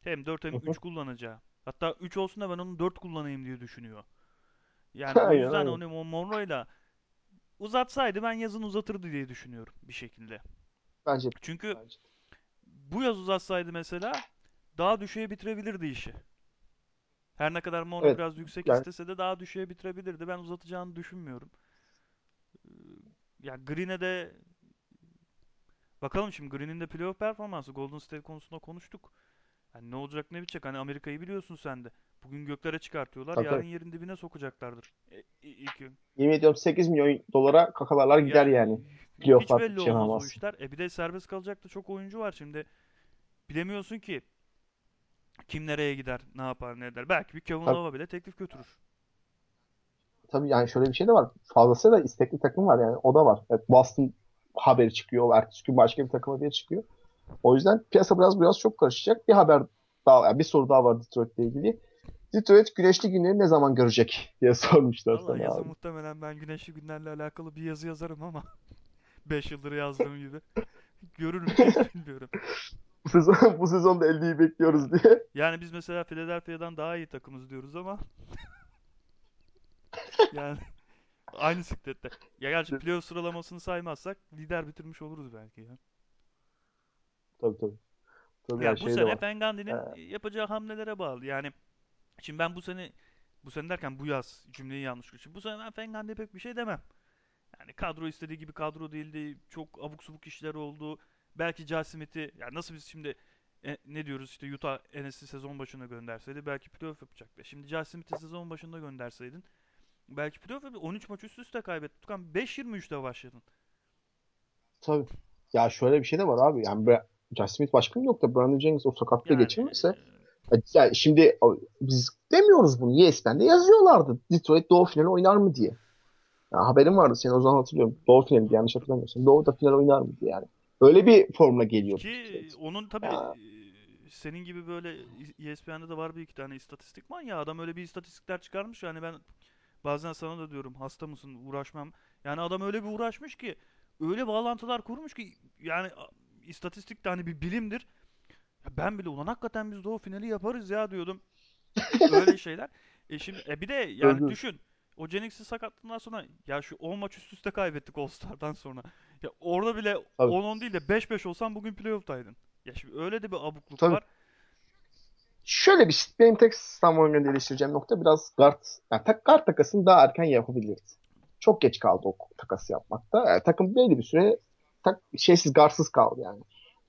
Hem 4 hem Hı hı. 3 kullanacağı. Hatta 3 olsun da ben onu 4 kullanayım diye düşünüyor. Yani o yüzden aynen. onu Monroe'yla uzatsaydı ben yazın uzatırdı diye düşünüyorum bir şekilde. Bence Çünkü bence. bu yaz uzatsaydı mesela daha düşüğe bitirebilirdi işi. Her ne kadar Monroe Evet. biraz yüksek Yani istese de daha düşüğe bitirebilirdi. Ben uzatacağını düşünmüyorum. Ee, Ya Green'e de bakalım şimdi Green'in de playoff performansı Golden State konusunda konuştuk. Yani ne olacak ne bitecek hani Amerika'yı biliyorsun sen de. Bugün göklere çıkartıyorlar tabii yarın tabii. yerin dibine sokacaklardır. E, ilk gün. Yemin ediyorum 8 milyon dolara kakalarlar gider Yani yani. hiç belli şey olmaz o işler. E bir de serbest kalacak da çok oyuncu var şimdi. Bilemiyorsun ki kim nereye gider, ne yapar, ne eder. Belki bir Kevin Love'a bile teklif götürür. tabii yani şöyle bir şey de var. Fazlasıyla istekli takım var yani. O da var. Evet, Boston haberi çıkıyor. Ertesi gün başka bir takıma diye çıkıyor. O yüzden piyasa biraz biraz çok karışacak. Bir haber daha, yani bir soru daha var Detroit'le ilgili. Detroit güneşli günleri ne zaman görecek diye sormuşlar Valla sana yazın abi. muhtemelen ben güneşli günlerle alakalı bir yazı yazarım ama 5 yıldır yazdığım gibi. Görür müyüz bilmiyorum. Bu sezon, bu sezon da 50'yi bekliyoruz diye. yani biz mesela Philadelphia'dan daha iyi takımız diyoruz ama yani aynı siklette. Ya gerçi playoff sıralamasını saymazsak lider bitirmiş oluruz belki ya. Tabii tabii. Tabii yani Ya bu şey sene var. Ee, yapacağı hamlelere bağlı. Yani şimdi ben bu sene bu sene derken bu yaz cümleyi yanlış kurmuşum. Bu sene ben Fengandi'ye pek bir şey demem. Yani kadro istediği gibi kadro değildi. Çok abuk subuk işler oldu. Belki Smith'i yani nasıl biz şimdi e, ne diyoruz işte Utah Enes'i sezon başına gönderseydi belki playoff yapacaktı. Şimdi Smith'i sezon başında gönderseydin belki playoff yapacak. 13 maç üst üste kaybettin. Tukan 5-23'te başladın. tabii. Ya şöyle bir şey de var abi. Yani Josh Smith başka bir nokta. Brandon Jennings o sakatlığı Yani geçirmese yani şimdi biz demiyoruz bunu. ESPN'de yazıyorlardı. Detroit Doğu finali oynar mı diye. Ya, haberim vardı senin o zaman hatırlıyorum. Doğu finali yanlış hatırlamıyorsam. Doğu'da final oynar mı diye yani. Öyle bir formuna geliyordu ki Detroit. onun tabii Ya, e, senin gibi böyle ESPN'de de var bir iki tane istatistik manyağı. Adam öyle bir istatistikler çıkarmış. Yani ben Bazen sana da diyorum hasta mısın uğraşmam. Yani adam öyle bir uğraşmış ki öyle bağlantılar kurmuş ki yani istatistik de hani bir bilimdir. Ya ben bile ulan hakikaten biz o finali yaparız ya diyordum. Öyle şeyler. E şimdi e bir de yani öldü. düşün. O Jennings'in sakatlığından sonra ya şu 10 maç üst üste kaybettik All Star'dan sonra. Ya orada bile Tabii. 10-10 değil de 5-5 olsan bugün playoff'taydın. Ya şimdi öyle de bir abukluk Tabii. var. Şöyle bir şey. Benim tek Samuel'ın eleştireceğim nokta biraz guard. Yani tak, guard takasını daha erken yapabilirdi. Çok geç kaldı o takası yapmakta. Yani takım belli bir süre tak, şeysiz guardsız kaldı yani.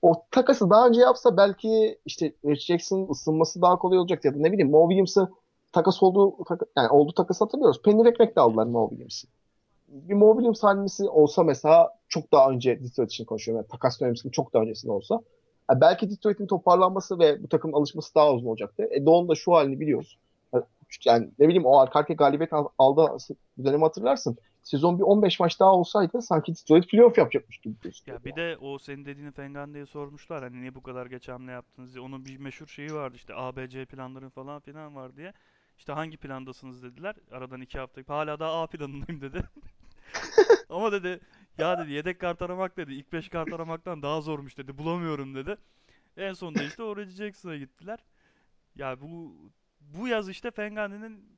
O takası daha önce yapsa belki işte Rich Jackson'ın ısınması daha kolay olacak ya da ne bileyim Mo Williams'ı takas olduğu yani olduğu takas hatırlıyoruz. Penny Rekrek'le aldılar Mo Williams'ı. Bir Mo Williams hamlesi olsa mesela çok daha önce Detroit için konuşuyorum. Yani takas dönemisinin çok daha öncesinde olsa yani belki Detroit'in toparlanması ve bu takımın alışması daha uzun olacaktı. E Doğu'nun da şu halini biliyoruz. Yani ne bileyim o arka arkaya galibiyet aldı dönemi hatırlarsın. Sezon bir 15 maç daha olsaydı sanki Detroit playoff yapacakmış gibi Ya bir de o senin dediğini Fengande'ye sormuşlar hani niye bu kadar geç hamle yaptınız diye. Onun bir meşhur şeyi vardı işte ABC planların falan filan var diye. İşte hangi plandasınız dediler. Aradan iki hafta. Hala da A planındayım dedi. Ama dedi ya dedi yedek kart aramak dedi. ilk 5 kart aramaktan daha zormuş dedi. Bulamıyorum dedi. En sonunda işte o Reggie Jackson'a gittiler. Ya bu bu yaz işte Fengande'nin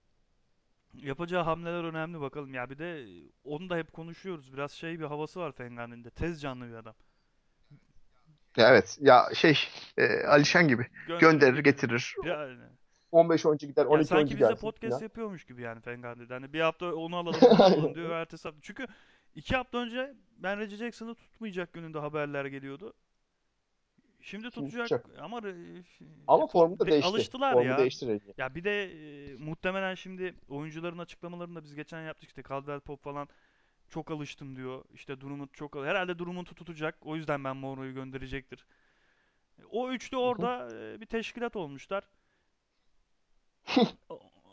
yapacağı hamleler önemli bakalım. Ya bir de onu da hep konuşuyoruz. Biraz şey bir havası var Fengande'nin de. Tez canlı bir adam. Ya evet ya şey e, Alişan gibi Gönderir gönderir getirir. Yani 15 oyuncu gider Ya 12 oyuncu sanki bizde gelsin podcast falan. yapıyormuş gibi yani Fengandi'de. Hani bir hafta onu alalım bunu alalım diyor. Ertesi hafta. Çünkü iki hafta önce ben Reggie Jackson'ı tutmayacak yönünde haberler geliyordu. Şimdi tutacak tutacak. ama Ama formu da be- değişti. alıştılar Formu ya. değişti. Ya bir de e, muhtemelen şimdi oyuncuların açıklamalarında biz geçen yaptık işte Caldwell Pope falan çok alıştım diyor. İşte durumu çok herhalde durumu tutacak. O yüzden ben Mourinho'yu gönderecektir. O üçlü orada e, bir teşkilat olmuşlar.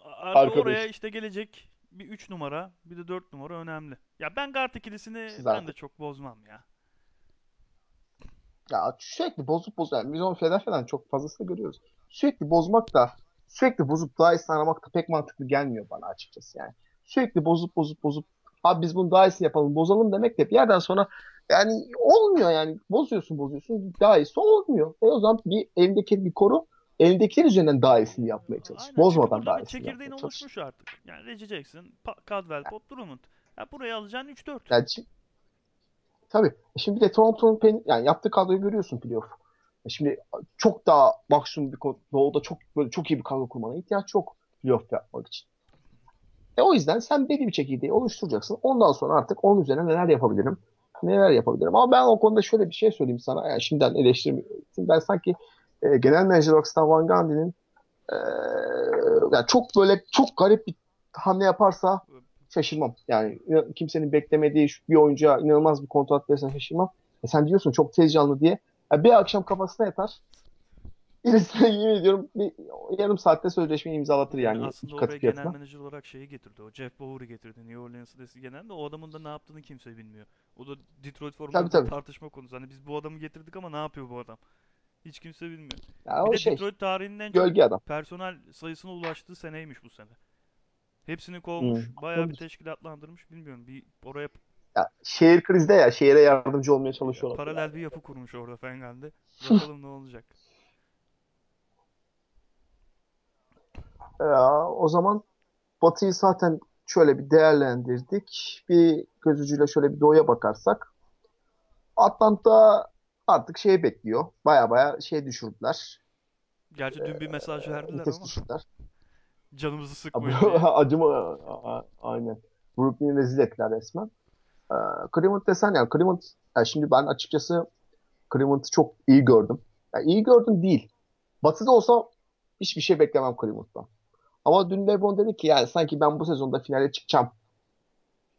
Arka oraya işte gelecek bir 3 numara bir de 4 numara önemli. Ya ben guard ikilisini ben de çok bozmam ya. Ya sürekli bozup bozup yani biz onu Philadelphia'dan çok fazlasını görüyoruz. Sürekli bozmak da sürekli bozup daha iyisini aramak da pek mantıklı gelmiyor bana açıkçası yani. Sürekli bozup bozup bozup abi biz bunu daha iyisini yapalım bozalım demek de bir yerden sonra yani olmuyor yani bozuyorsun bozuyorsun daha iyisi olmuyor. E o zaman bir elindeki bir koru elindekiler üzerinden daha iyisini yapmaya çalış. Aynen Bozmadan daha iyisini çekirdeğin oluşmuş artık. Yani Reggie Jackson, Pa- Caldwell Pope, Drummond. Ya buraya alacaksın 3-4. Yani tabii. E Şimdi de Toronto'nun yani yaptığı kadroyu görüyorsun playoff. E Şimdi çok daha maksimum bir doğuda çok böyle çok iyi bir kadro kurmana ihtiyaç yok playoff yapmak için. E o yüzden sen belli bir çekirdeği oluşturacaksın. Ondan sonra artık onun üzerine neler yapabilirim? Neler yapabilirim? Ama ben o konuda şöyle bir şey söyleyeyim sana. Yani şimdiden eleştirmiyorum. Ben sanki e, genel menajer olarak Stan Van Gundy'nin e, yani çok böyle çok garip bir hamle yaparsa şaşırmam. Yani kimsenin beklemediği bir oyuncuya inanılmaz bir kontrat verirsen şaşırmam. E sen diyorsun çok tez canlı diye. Ya bir akşam kafasına yatar. Birisine yemin ediyorum bir yarım saatte sözleşmeyi imzalatır Yani yani aslında oraya genel fiyatına. menajer olarak şeyi getirdi. O Jeff Bowery getirdi. New Orleans'ın eski genelde. O adamın da ne yaptığını kimse bilmiyor. O da Detroit tabii. tartışma konusu. Hani biz bu adamı getirdik ama ne yapıyor bu adam? Hiç kimse bilmiyor. Ya Bir o de şey Detroit tarihinin en gölge adam. personel sayısına ulaştığı seneymiş bu sene. Hepsini Hmm. kovmuş. Bayağı bir teşkilatlandırmış. Bilmiyorum. Bir oraya Ya, şehir krizde ya şehire yardımcı olmaya ya, çalışıyorlar. paralel bir yapı kurmuş orada Fengen'de. Bakalım ne olacak. Ya, o zaman Batı'yı zaten şöyle bir değerlendirdik. Bir göz ucuyla şöyle bir doğuya bakarsak Atlanta artık şey bekliyor. Baya baya şey düşürdüler. Gerçi dün bir mesaj verdiler Vites ama düşürdüler. Canımızı sıkmayın diye. Acıma aynen. Brooklyn'i rezil ettiler resmen. Ee, Cleveland desen yani Cleveland yani şimdi ben açıkçası Cleveland'ı çok iyi gördüm. Yani iyi gördüm değil. Batı'da olsa hiçbir şey beklemem Cleveland'dan. Ama dün LeBron dedi ki yani sanki ben bu sezonda finale çıkacağım.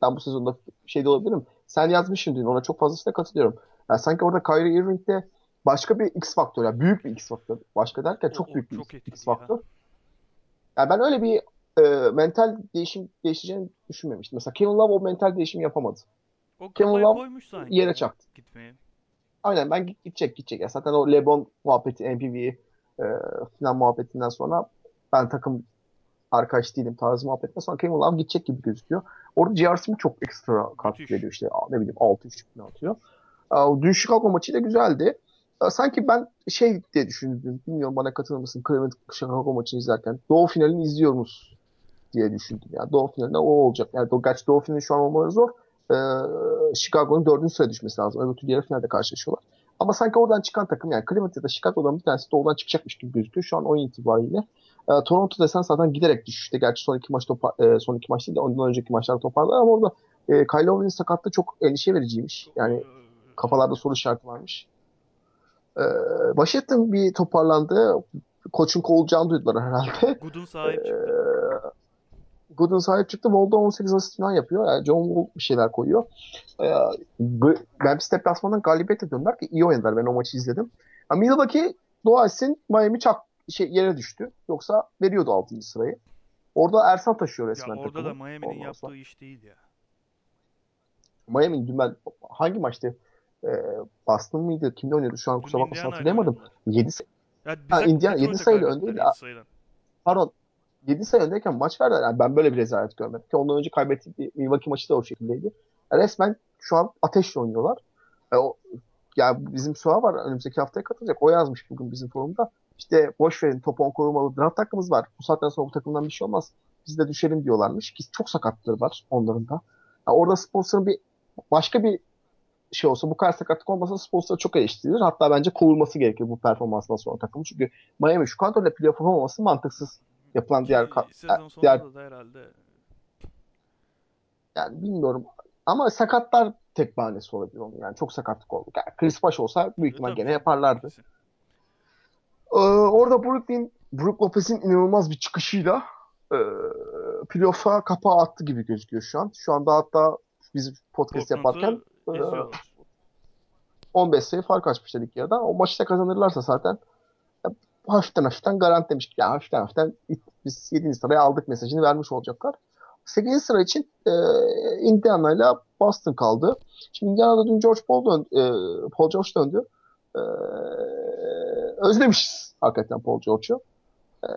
Ben bu sezonda şeyde olabilirim. Sen yazmışsın dün ona çok fazlasıyla katılıyorum. Yani sanki orada Kyrie Irving'de başka bir X faktör. Yani büyük bir X faktör. Başka derken çok o büyük bir çok X etkili ya. Yani ben öyle bir e, mental değişim değişeceğini düşünmemiştim. Mesela Kevin Love o mental değişimi yapamadı. O Kevin Love koymuş sanki yere çaktı. gitmeye. Aynen ben gidecek gidecek. Ya zaten o LeBron muhabbeti MVP e, falan muhabbetinden sonra ben takım arkadaş değilim tarzı muhabbetinden sonra Kevin Love gidecek gibi gözüküyor. Orada J.R. Smith çok ekstra katkı veriyor işte ne bileyim 6 3 falan atıyor. Dün Chicago maçı da güzeldi. Sanki ben şey diye düşündüm. Bilmiyorum bana katılır mısın? Cleveland Chicago maçını izlerken. Doğu finalini izliyoruz diye düşündüm. Yani Doğu finalinde o olacak. Yani gerçi Doğu finali şu an olmaları zor. Ee, Chicago'nun dördüncü sıraya düşmesi lazım. Öbür türlü yarı finalde karşılaşıyorlar. Ama sanki oradan çıkan takım yani Cleveland ya da Chicago'dan bir tanesi Doğu'dan çıkacakmış gibi gözüküyor şu an oyun itibariyle. Ee, Toronto desen zaten giderek düşüşte. Gerçi son iki maç topa, e, son iki maç değil de ondan önceki maçlar toparladı ama orada e, Kyle sakatlığı çok endişe vericiymiş. Yani kafalarda soru işareti varmış. Ee, Washington bir toparlandı. Koçun kovulacağını duydular herhalde. Good'un sahip çıktı. Ee, Gooden sahip çıktı. Wall'da 18 asist falan yapıyor. Yani John Wall bir şeyler koyuyor. Ee, Memphis deplasmanından galibiyete döndüler ki iyi oynadılar. Ben o maçı izledim. Yani Milwaukee dua etsin Miami çak şey, yere düştü. Yoksa veriyordu 6. sırayı. Orada Ersan taşıyor Ya resmen orada da takımı. Miami'nin Ondan yaptığı iş değil ya. Miami'nin dün ben hangi maçtı? Ee, Boston mıydı? Kimle oynuyordu? Şu an kusura bakmasın hatırlayamadım. oynadılar. 7 Ya ha, Indiana 7 Detroit'e sayıyla öndeydi. 7 sayıdan. Pardon 7 sayı öndeyken maç verdiler. Yani ben böyle bir rezalet görmedim. Ki ondan önce kaybettiği Milwaukee maçı da o şekildeydi. Yani resmen şu an ateşle oynuyorlar. E, o, yani bizim Suha var önümüzdeki haftaya katılacak. O yazmış bugün bizim forumda. İşte boş verin top 10 korumalı draft hakkımız var. Bu saatten sonra bu takımdan bir şey olmaz. Biz de düşelim diyorlarmış. Ki çok sakatlıkları var onların da. Yani orada sponsorun bir başka bir şey olsa bu kadar sakatlık olmasa sponsor çok eleştirilir. Hatta bence kovulması gerekir bu performansdan sonra takımı. Çünkü Miami şu kadroyla playoff olmaması mantıksız yapılan diğer Ki diğer sonunda da herhalde yani bilmiyorum ama sakatlar tek bahanesi olabilir onun. Yani çok sakatlık oldu. Yani Chris Bosh olsa büyük e, ihtimal gene yaparlardı. Ee, orada Brooklyn Brook Lopez'in inanılmaz bir çıkışıyla e, playoff'a kapağı attı gibi gözüküyor şu an. Şu anda hatta biz podcast yaparken Portland'ı e, eziyorlar. 15 sayı fark açmış dedik yarıda. O maçı da kazanırlarsa zaten e, hafiften hafiften garantilemiş. Yani hafiften hafiften biz 7. sıraya aldık mesajını vermiş olacaklar. 8. sıra için e, Indiana ile Boston kaldı. Şimdi Indiana'da dün George Paul döndü. E, Paul George döndü. E, özlemişiz hakikaten Paul George'u. E,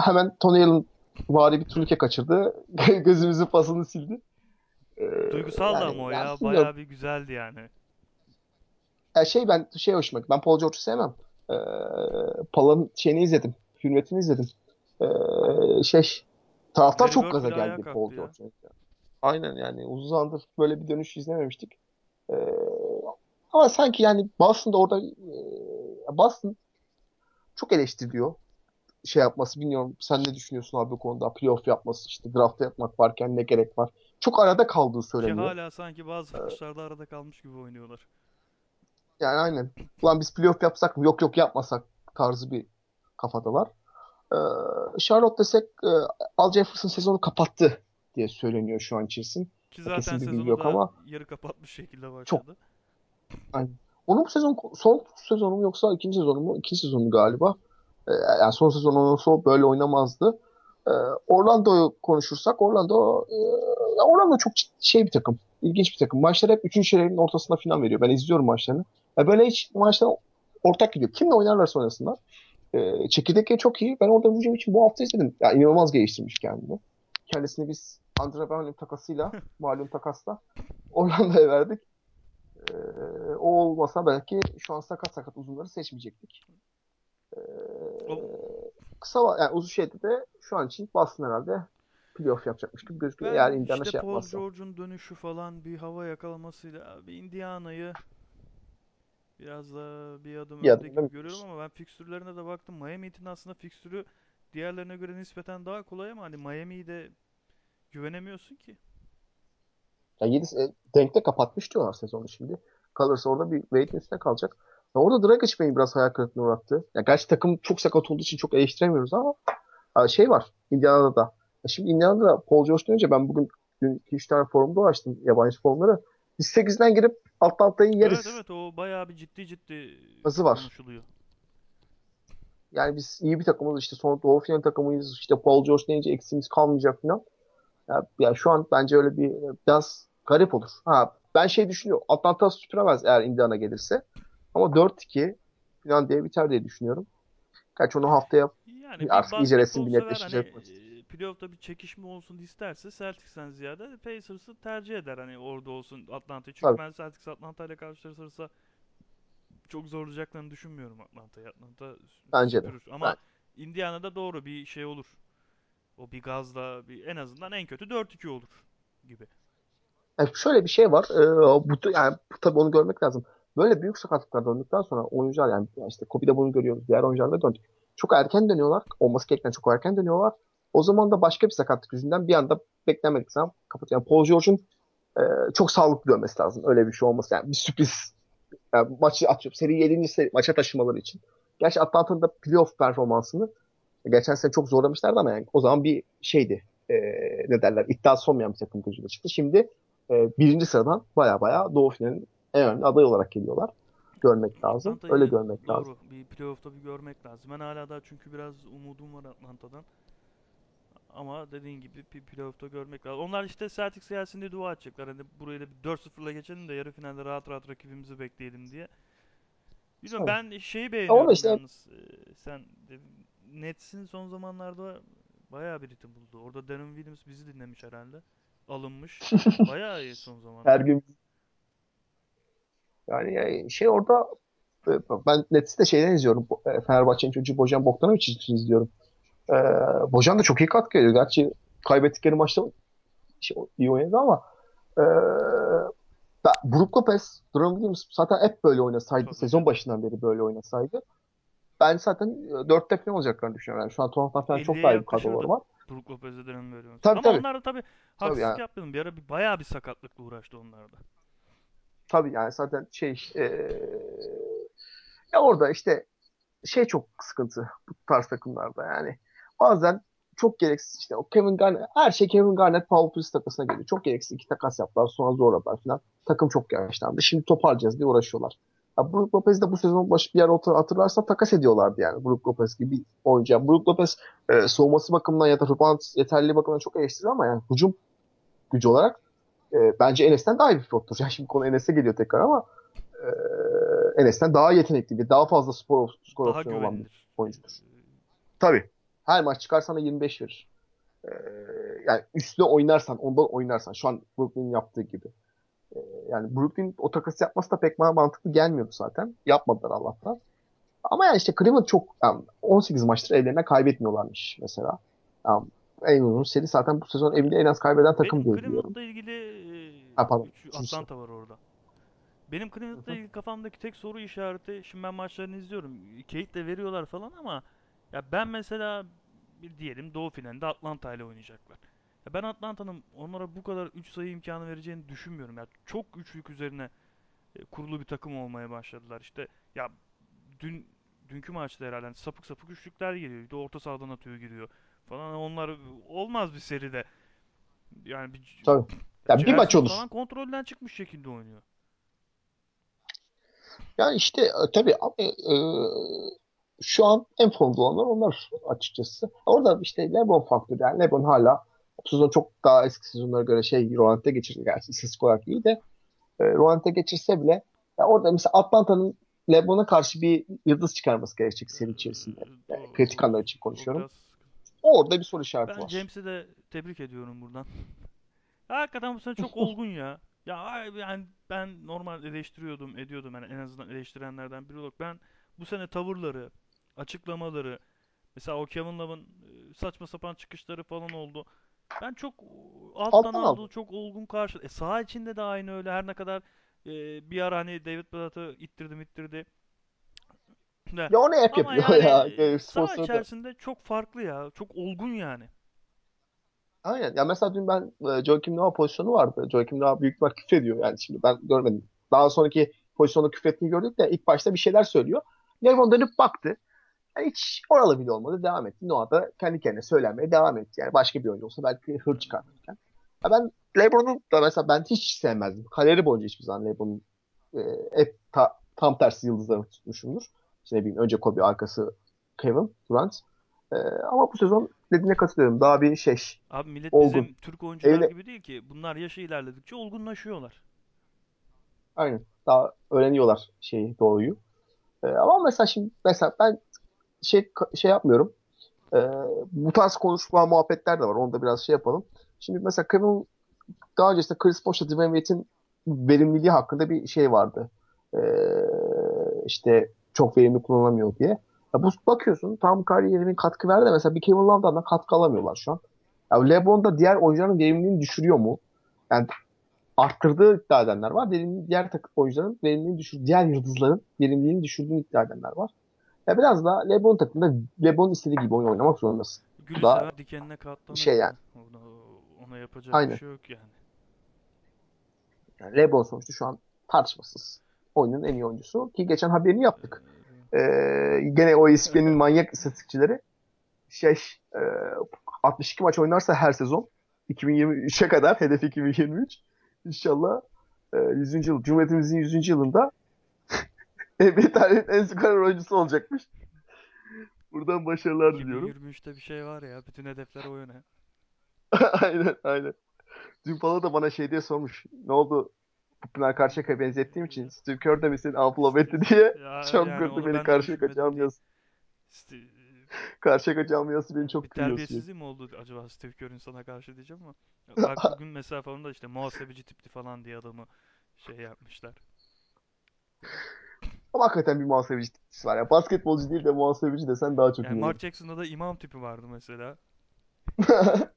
hemen Tony Allen vari bir turnike kaçırdı. Gözümüzün pasını sildi. E, Duygusaldı yani, ama o yani ya. bilmiyorum. Bayağı bir güzeldi yani. Ya şey ben şey hoşuma. Ben Paul George'u sevmem. E, Pala'nın şeyini izledim. Hürmetini izledim. E, şey taraftar çok gaza geldi Paul ya. George'un. Aynen yani uzun zamandır böyle bir dönüş izlememiştik. E, ama sanki yani Boston'da orada e, Boston çok eleştiriliyor. Şey yapması bilmiyorum. Sen ne düşünüyorsun abi bu konuda? Playoff yapması işte draft yapmak varken ne gerek var? Çok arada kaldığı Ki söyleniyor. hala sanki bazı maçlarda arada kalmış gibi oynuyorlar. Yani aynen. Ulan biz playoff yapsak mı? Yok yok yapmasak tarzı bir kafadalar. Ee, Charlotte desek e, Al Jefferson sezonu kapattı diye söyleniyor şu an için. Ki zaten Kesin bir sezonu yok ama yarı kapatmış şekilde çok başladı. aynen. Onun bu sezon son sezonu mu yoksa ikinci sezonu mu? İkinci sezonu galiba. Ee, yani son sezon olsa böyle oynamazdı. Ee, Orlando'yu konuşursak Orlando e, Orlando çok şey bir takım. ilginç bir takım. Maçlar hep üçüncü çeyreğin ortasında falan veriyor. Ben izliyorum maçlarını. Ya böyle hiç maçlar ortak gidiyor. Kimle oynarlarsa oynasınlar. Ee, çekirdekleri çok iyi. Ben orada Vucevic için bu hafta izledim. Ya inanılmaz geliştirmiş kendini. Kendisini biz Andre Bynum takasıyla, malum takasla Orlando'ya verdik. Ee, o olmasa belki şu an sakat sakat uzunları seçmeyecektik. Ee, kısa yani uzun şeyde de şu an için Boston herhalde playoff yapacakmış gibi gözüküyor. Eğer ben Indiana işte şey Paul yapmazsa. George'un dönüşü falan bir hava yakalamasıyla bir Indiana'yı biraz da bir adım Bir önde gibi görüyorum ama ben fikstürlerine de baktım. Miami Heat'in aslında fikstürü diğerlerine göre nispeten daha kolay ama hani Miami'yi de güvenemiyorsun ki. Ya 7 e, denkte kapatmış diyorlar sezonu şimdi. Kalırsa orada bir waiting üstüne kalacak. Ya orada Dragic beni biraz hayal kırıklığına uğrattı. Ya gerçi takım çok sakat olduğu için çok eleştiremiyoruz ama şey var Indiana'da da. Şimdi Indiana'da da Paul George dönünce ben bugün dün 2-3 tane forumda açtım yabancı forumları. Biz 8'den girip alt Evet yeriz. evet o bayağı bir ciddi ciddi Gazı var. konuşuluyor. Yani biz iyi bir takımız işte sonra Doğu final takımıyız. İşte Paul George deyince eksiğimiz kalmayacak falan. Ya, ya şu an bence öyle bir biraz garip olur. Ha ben şey düşünüyorum. Atlanta süpüremez eğer Indiana gelirse. Ama 4-2 falan diye biter diye düşünüyorum. Kaç onu haftaya Yani artık iyice resim basketbol bir sever hani e, playoff'ta bir çekişme olsun isterse Celtics'ten ziyade Pacers'ı tercih eder hani orada olsun Atlanta'yı. Çünkü Tabii ben Celtics Atlanta ile karşılaşırsa çok zorlayacaklarını düşünmüyorum Atlanta'yı. Atlanta bence de. süpürür ama Ben, Indiana'da doğru bir şey olur. O bir gazla bir en azından en kötü 4-2 olur gibi. yani şöyle bir şey var. Ee, bu, yani tabii onu görmek lazım. Böyle büyük sakatlıklar döndükten sonra oyuncular yani işte Kobe'de bunu görüyoruz. Diğer oyuncularda döndük. Çok erken dönüyorlar. Olması gereken çok erken dönüyorlar. O zaman da başka bir sakatlık yüzünden bir anda beklenmedik zaman kapatıyor. Yani Paul George'un e, çok sağlıklı dönmesi lazım. Öyle bir şey olması. Yani bir sürpriz. Yani maçı atıyorum. Seri 7. Seri, maça taşımaları için. Gerçi Atlanta'nın da playoff performansını geçen sene çok zorlamışlardı ama yani o zaman bir şeydi. E, ne derler iddiası olmayan bir takım gözüyle çıktı. Şimdi e, birinci sıradan baya baya Doğu finalinin en önemli aday olarak geliyorlar. Görmek lazım. Öyle Atlanta'yı görmek lazım. doğru bir playoff'ta bir görmek lazım. Ben hala daha çünkü biraz umudum var Atlanta'dan. Ama dediğin gibi bir playoff'ta görmek lazım. Onlar işte Celtics diye dua edecekler. Hani burayı da bir 4-0'la geçelim de yarı finalde rahat rahat rakibimizi bekleyelim diye. Bilmiyorum Tabii. ben şeyi beğeniyorum işte yalnız. Ee, sen. Nets'in son zamanlarda bayağı bir ritim buldu. Orada Darren Williams bizi dinlemiş herhalde. Alınmış. Bayağı iyi son her zamanlarda. gün yani, yani şey orada e, ben Nets'i de şeyden izliyorum. Fenerbahçe'nin çocuğu Bojan Bogdanovic için izliyorum. E, Bojan da çok iyi katkı veriyor. Gerçi kaybettikleri maçta şey, iyi oynadı ama e, ben, Brook Lopez, Deron Williams zaten hep böyle oynasaydı, sezon başından beri böyle oynasaydı ben zaten e, dörtte falan olacaklarını düşünüyorum. Yani şu an Toronto'dan falan çok 50'ye daha iyi bir kadroları var. Brook Lopez'e Darren Williams. Tabii Ama tabii. onlar da tabii haksızlık yani. yapmayalım. Bir ara bir, bayağı bir sakatlıkla uğraştı onlar da. Tabii yani zaten şey e, ya orada işte şey çok sıkıntı bu tarz takımlarda yani. Bazen çok gereksiz işte o Kevin Garnett her şey Kevin Garnett Paul Pierce takasına geliyor. Çok gereksiz iki takas yaptılar sonra zorladılar falan. Takım çok yaşlandı. Şimdi toparlayacağız diye uğraşıyorlar. Ya Brook Lopez de bu sezon başı bir yer hatırlarsan takas ediyorlardı yani. Brook Lopez gibi bir oyuncu. Brook Lopez e, soğuması bakımından ya da rebound yeterli bakımından çok eleştirilir ama yani hücum gücü olarak e, bence Enes'ten daha iyi bir pivottur. Yani şimdi konu Enes'e geliyor tekrar ama e, Enes'ten daha yetenekli bir, daha fazla skor, skor opsiyonu olan bir oyuncudur. Tabii. Her maç çıkarsan da 25 verir. Ee, yani üstüne oynarsan, ondan oynarsan. Şu an Brooklyn'in yaptığı gibi. Ee, yani Brooklyn o takası yapması da pek bana mantıklı gelmiyordu zaten. Yapmadılar Allah'tan. Ama yani işte Cleveland çok yani 18 maçtır evlerine kaybetmiyorlarmış mesela. Yani en uzun seri zaten bu sezon evinde en az kaybeden takım Benim diye. Cleveland'la ilgili Ha pardon. e, şu. Atlanta var orada. Benim Cleveland'la ilgili kafamdaki tek soru işareti şimdi ben maçlarını izliyorum. Keyif de veriyorlar falan ama ya ben mesela bir diyelim Doğu finalinde Atlanta ile oynayacaklar. Ya ben Atlanta'nın onlara bu kadar 3 sayı imkanı vereceğini düşünmüyorum. Ya çok üçlük üzerine e, kurulu bir takım olmaya başladılar. İşte ya dün dünkü maçta herhalde hani sapık sapık üçlükler geliyor. Bir de orta sahadan atıyor giriyor falan. Onlar olmaz bir seride. Yani bir Tabii. Ya bir maç olur. falan kontrolden çıkmış şekilde oynuyor. Yani işte e, tabii abi, e, şu an en formda olanlar onlar açıkçası. Orada işte LeBron faktörü yani LeBron hala bu sezon çok daha eski sezonlara göre şey Roland'e geçirdi gerçi istatistik olarak iyi de e, Roland'e geçirse bile ya orada mesela Atlanta'nın LeBron'a karşı bir yıldız çıkarması gerekecek seri içerisinde. Yani kritik anlar için konuşuyorum. Orada bir soru işareti ben var. James'i de tebrik ediyorum buradan. Hakikaten bu sene çok olgun ya. Ya yani ben normal eleştiriyordum, ediyordum yani en azından eleştirenlerden biri olarak. Ben bu sene tavırları, açıklamaları, mesela o Kevin Love'ın e, saçma sapan çıkışları falan oldu. Ben çok alttan Alttan aldığı aldı. çok olgun karşı. E saha içinde de aynı öyle. Her ne kadar e, bir ara hani David Blatt'ı ittirdi ittirdi. De. Ya onu hep Ama yapıyor yani ya. e, saha içerisinde çok farklı ya. Çok olgun yani. Aynen. Ya mesela dün ben e, Joakim Noah pozisyonu vardı. Joakim Noah büyük ihtimal küfrediyor yani şimdi ben görmedim. Daha sonraki pozisyonda küfrettiğini gördük de ilk başta bir şeyler söylüyor. LeBron dönüp baktı. Yani hiç oralı bile olmadı. Devam etti. Noah da kendi kendine söylenmeye devam etti. Yani başka bir oyuncu olsa belki hır çıkartırken. Ya ben LeBron'u da mesela ben hiç sevmezdim. Kariyeri boyunca hiçbir zaman LeBron'un e, hep ta- tam tersi yıldızlarını tutmuşumdur. İşte ne bileyim önce Kobe arkası Kevin Durant. E, ama bu sezon dediğine katılıyorum. Daha bir şey Abi millet olgun. bizim Türk oyuncular Evine, gibi değil ki. Bunlar yaşı ilerledikçe olgunlaşıyorlar. aynen. Daha öğreniyorlar şeyi, doğruyu. Ee, ama mesela şimdi mesela ben şey şey yapmıyorum. Ee, bu tarz konuşma muhabbetler de var. Onu da biraz şey yapalım. Şimdi mesela Kevin daha öncesinde Chris Bosh'la Dwayne Wade'in verimliliği hakkında bir şey vardı. Ee, işte çok verimli kullanılamıyor diye. Ya bu bakıyorsun tam kariyerinin katkı verdi mesela bir Kevin Love'dan da katkı alamıyorlar şu an. Ya LeBron da diğer oyuncuların verimliliğini düşürüyor mu? Yani arttırdığı iddia edenler var. Verimli, diğer takım oyuncuların verimliliğini düşür, diğer yıldızların verimliliğini düşürdüğünü iddia edenler var. Ya biraz da LeBron takımında LeBron istediği gibi oyun oynamak zorundasın. Bu Gülü da seven dikenine katlanır şey yani. ya. Ona, ona yapacak bir Aynı. şey yok yani. Yani LeBron sonuçta şu an tartışmasız. Oyunun en iyi oyuncusu. Ki geçen haberini yaptık. Ee, gene o ESPN'in manyak istatistikçileri şey e, 62 maç oynarsa her sezon 2023'e kadar hedef 2023 İnşallah e, 100. yıl Cumhuriyetimizin 100. yılında NBA tarihinin en skorer oyuncusu olacakmış. Buradan başarılar diliyorum. 2023'te bir şey var ya. Bütün hedefler o yöne. aynen aynen. Dün falan da bana şey diye sormuş. Ne oldu? Pınar Karşıyaka'ya benzettiğim için Steve Kerr de mi seni upload etti diye Ya çok yani onu beni Karşıyaka camiası. İşte, Karşıyaka camiası beni Yani bir çok kırıyor sürekli. terbiyesizliği mi oldu acaba Steve Kerr'ün sana karşı diyeceğim ama bak bugün mesela falan da işte muhasebeci tipli falan diye adamı şey yapmışlar. Ama hakikaten bir muhasebeci tipsi var ya. Basketbolcu değil de muhasebeci desen daha çok Yani Mark inanırım. Jackson'da da imam tipi vardı mesela.